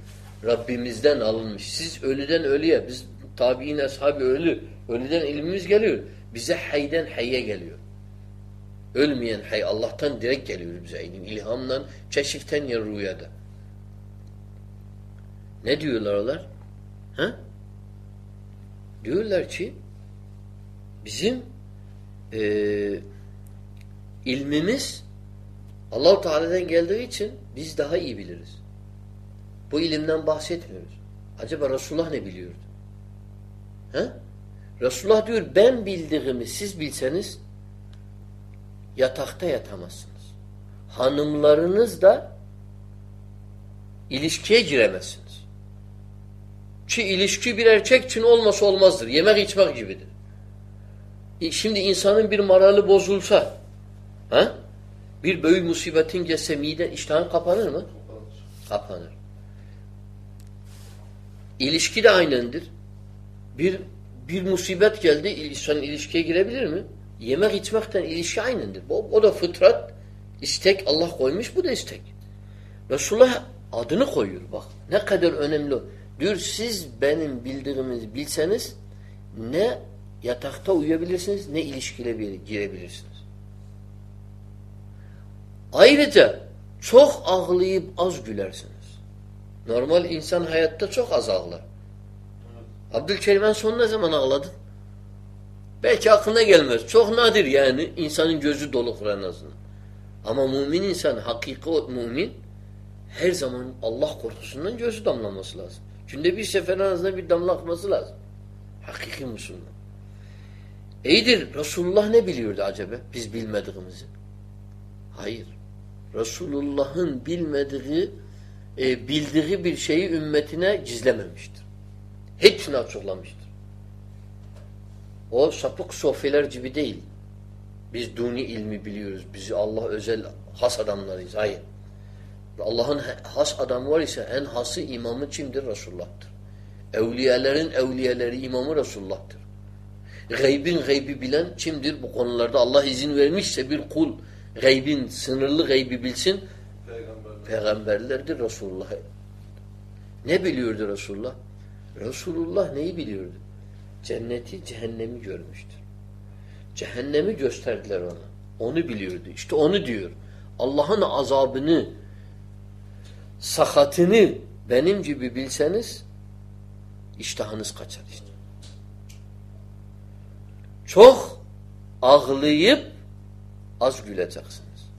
Rabbimizden alınmış. Siz ölüden ölüye, biz tabi'in ashabı ölü. Ölüden ilmimiz geliyor. Bize hayden hayye geliyor. Ölmeyen hay Allah'tan direkt geliyor bize ilim. İlhamdan, keşiften ya rüyada. Ne diyorlar onlar? Ha? Diyorlar ki bizim e, ilmimiz Allah-u Teala'dan geldiği için biz daha iyi biliriz. Bu ilimden bahsetmiyoruz. Acaba Resulullah ne biliyordu? He? Resulullah diyor ben bildiğimi siz bilseniz yatakta yatamazsınız. Hanımlarınız da ilişkiye giremezsiniz. Ki ilişki bir erkek için olmasa olmazdır. Yemek içmek gibidir. E, Şimdi insanın bir moralı bozulsa, ha? bir büyük musibetin gelse mide iştahın kapanır mı? Kapanır. İlişki de aynendir. Bir bir musibet geldi, insan ilişkiye girebilir mi? Yemek içmekten ilişki aynendir. O, o da fıtrat, istek Allah koymuş, bu da istek. Resulullah adını koyuyor bak. Ne kadar önemli o. Siz benim bildiğimizi bilseniz ne yatakta uyuyabilirsiniz ne ilişkiyle bir girebilirsiniz. Ayrıca çok ağlayıp az gülersiniz. Normal insan hayatta çok az ağlar. Abdülkerim en son ne zaman ağladın? Belki aklına gelmez. Çok nadir yani insanın gözü dolukur en azından. Ama mümin insan, hakiki mümin her zaman Allah korkusundan gözü damlaması lazım. Günde bir sefer en azından bir damla akması lazım. Hakiki Müslüman. İyidir. Resulullah ne biliyordu acaba? Biz bilmediğimizi. Hayır. Resulullah'ın bilmediği, e, bildiği bir şeyi ümmetine gizlememiştir. Hepsini açıklamıştır. O sapık sofiler gibi değil. Biz duni ilmi biliyoruz. Bizi Allah özel has adamlarıyız. Hayır. Allah'ın has adamı var ise en hası imamı kimdir? Resulullah'tır. Evliyelerin evliyeleri imamı Resulullah'tır. Gaybin gaybi bilen kimdir? Bu konularda Allah izin vermişse bir kul gaybin, sınırlı gaybi bilsin Peygamberler. peygamberlerdir Resulullah. Ne biliyordu Resulullah? Resulullah neyi biliyordu? Cenneti, cehennemi görmüştür. Cehennemi gösterdiler ona. Onu biliyordu. İşte onu diyor. Allah'ın azabını, sakatını benim gibi bilseniz iştahınız kaçar işte. Çok ağlayıp az güleceksiniz.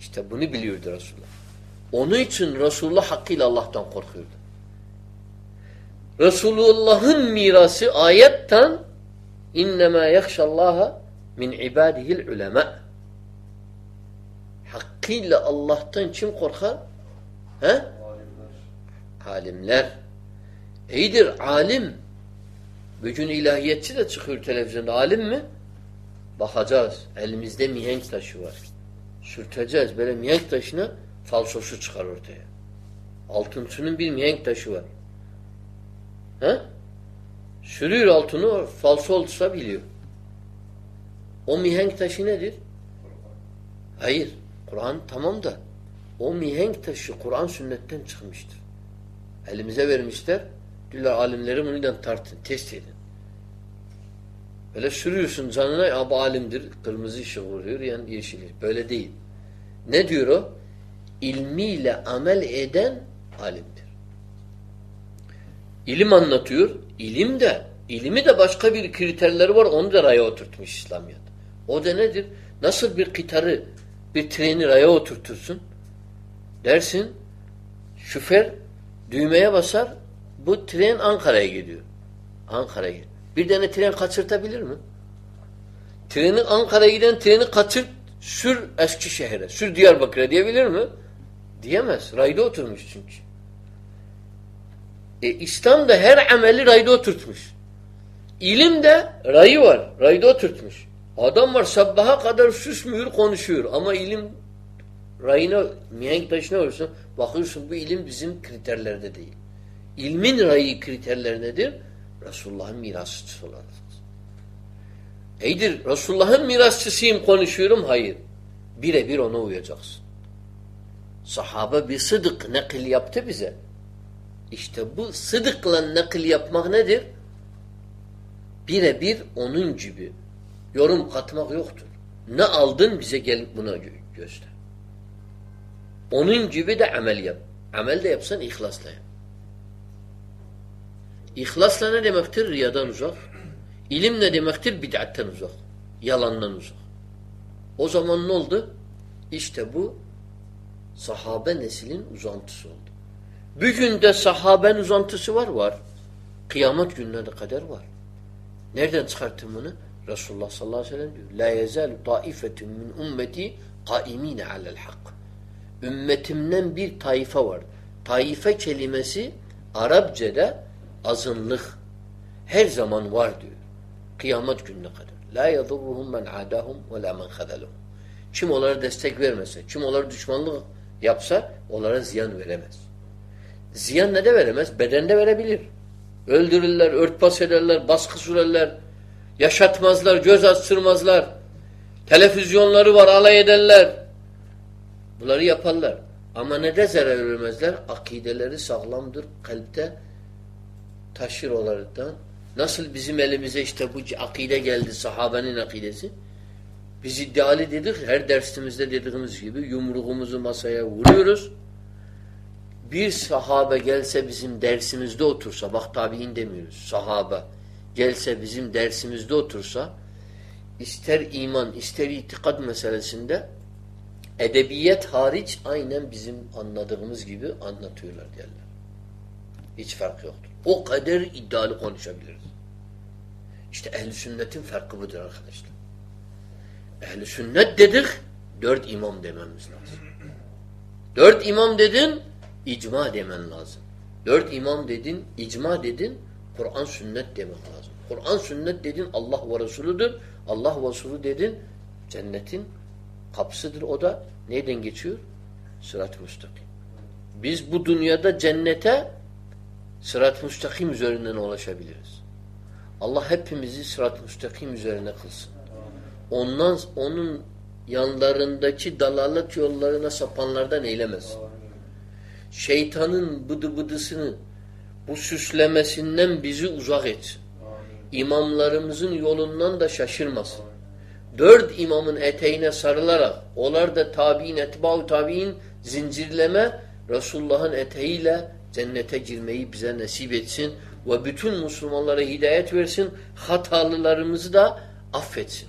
İşte bunu biliyordu Resulullah. Onun için Resulullah hakkıyla Allah'tan korkuyordu. Resulullah'ın mirası ayetten innema yahşallaha min ibadihil ulema. Hakkıyla Allah'tan kim korkar? He? Alimler. Alimler. İyidir alim. Bugün ilahiyatçı da çıkıyor televizyonda. Alim mi? Bakacağız. Elimizde mihenk taşı var. Sürteceğiz. Böyle mihenk taşına falsosu çıkar ortaya. Altınçının bir mihenk taşı var. He? Sürüyor altını, falso olsa biliyor. O mihenk taşı nedir? Hayır. Kur'an tamam da o mihenk taşı Kur'an sünnetten çıkmıştır. Elimize vermişler. Diyorlar alimleri bundan tartın, test edin. Böyle sürüyorsun canına ya bu alimdir. Kırmızı ışık vuruyor yani yeşil. Böyle değil. Ne diyor o? İlmiyle amel eden alimdir. İlim anlatıyor. İlim de, ilimi de başka bir kriterleri var. Onu da raya oturtmuş İslamiyet. O da nedir? Nasıl bir gitarı, bir treni raya oturtursun? Dersin, şoför düğmeye basar, bu tren Ankara'ya gidiyor. Ankara'ya gidiyor. Bir tane tren kaçırtabilir mi? Treni Ankara'ya giden treni kaçırt, sür Eskişehir'e, sür Diyarbakır'a diyebilir mi? Diyemez. Rayda oturmuş çünkü. E, İslam da her ameli rayda oturtmuş. İlim de rayı var. Rayda oturtmuş. Adam var sabaha kadar susmuyor, konuşuyor. Ama ilim rayına, mihenk taşına olursun, bakıyorsun bu ilim bizim kriterlerde değil. İlmin rayı kriterleri nedir? Resulullah'ın mirasçısı olacaksın. İyidir, Resulullah'ın mirasçısıyım konuşuyorum. Hayır. Birebir ona uyacaksın. Sahabe bir sıdık nakil yaptı bize. İşte bu sıdıkla nakil yapmak nedir? Birebir onun gibi. Yorum katmak yoktur. Ne aldın bize gel buna gö göster. Onun gibi de amel yap. Amel de yapsan ihlasla yap. İhlasla ne demektir? Riyadan uzak. İlim ne demektir? Bid'atten uzak. Yalandan uzak. O zaman ne oldu? İşte bu sahabe neslin uzantısı oldu. Bugün de sahaben uzantısı var var. Kıyamet gününe de kadar var. Nereden çıkarttın bunu? Resulullah sallallahu aleyhi ve sellem diyor. La yezalu taifetun min ummeti kaimine alel hak. Ümmetimden bir taife var. Taife kelimesi Arapçada azınlık her zaman var diyor. Kıyamet gününe kadar. La yadurruhum men adahum ve la men khadaluhum. Kim onlara destek vermese, kim onlara düşmanlık yapsa onlara ziyan veremez. Ziyan ne de veremez? Bedende verebilir. Öldürürler, örtbas ederler, baskı sürerler, yaşatmazlar, göz astırmazlar. Televizyonları var, alay ederler. Bunları yaparlar. Ama ne de zarar vermezler? Akideleri sağlamdır, kalpte taşır onlardan. Nasıl bizim elimize işte bu akide geldi, sahabenin akidesi. Biz iddialı dedik, her dersimizde dediğimiz gibi yumruğumuzu masaya vuruyoruz. Bir sahabe gelse bizim dersimizde otursa, bak tabi'in demiyoruz, sahabe gelse bizim dersimizde otursa, ister iman, ister itikad meselesinde edebiyet hariç aynen bizim anladığımız gibi anlatıyorlar derler. Hiç fark yoktur. O kadar iddialı konuşabiliriz. İşte ehl sünnetin farkı budur arkadaşlar. Ehl sünnet dedik, dört imam dememiz lazım. Dört imam dedin, icma demen lazım. Dört imam dedin, icma dedin, Kur'an sünnet demek lazım. Kur'an sünnet dedin Allah ve Resuludur. Allah ve Resulü dedin cennetin kapısıdır. O da neyden geçiyor? Sırat-ı müstakim. Biz bu dünyada cennete sırat-ı müstakim üzerinden ulaşabiliriz. Allah hepimizi sırat-ı müstakim üzerine kılsın. Ondan onun yanlarındaki dalalet yollarına sapanlardan eylemez. Şeytanın bıdı bıdısını bu süslemesinden bizi uzak etsin. İmamlarımızın yolundan da şaşırmasın. Dört imamın eteğine sarılarak onlar da tabi'in, etba'u tabi'in zincirleme Resulullah'ın eteğiyle cennete girmeyi bize nasip etsin ve bütün Müslümanlara hidayet versin. Hatalılarımızı da affetsin.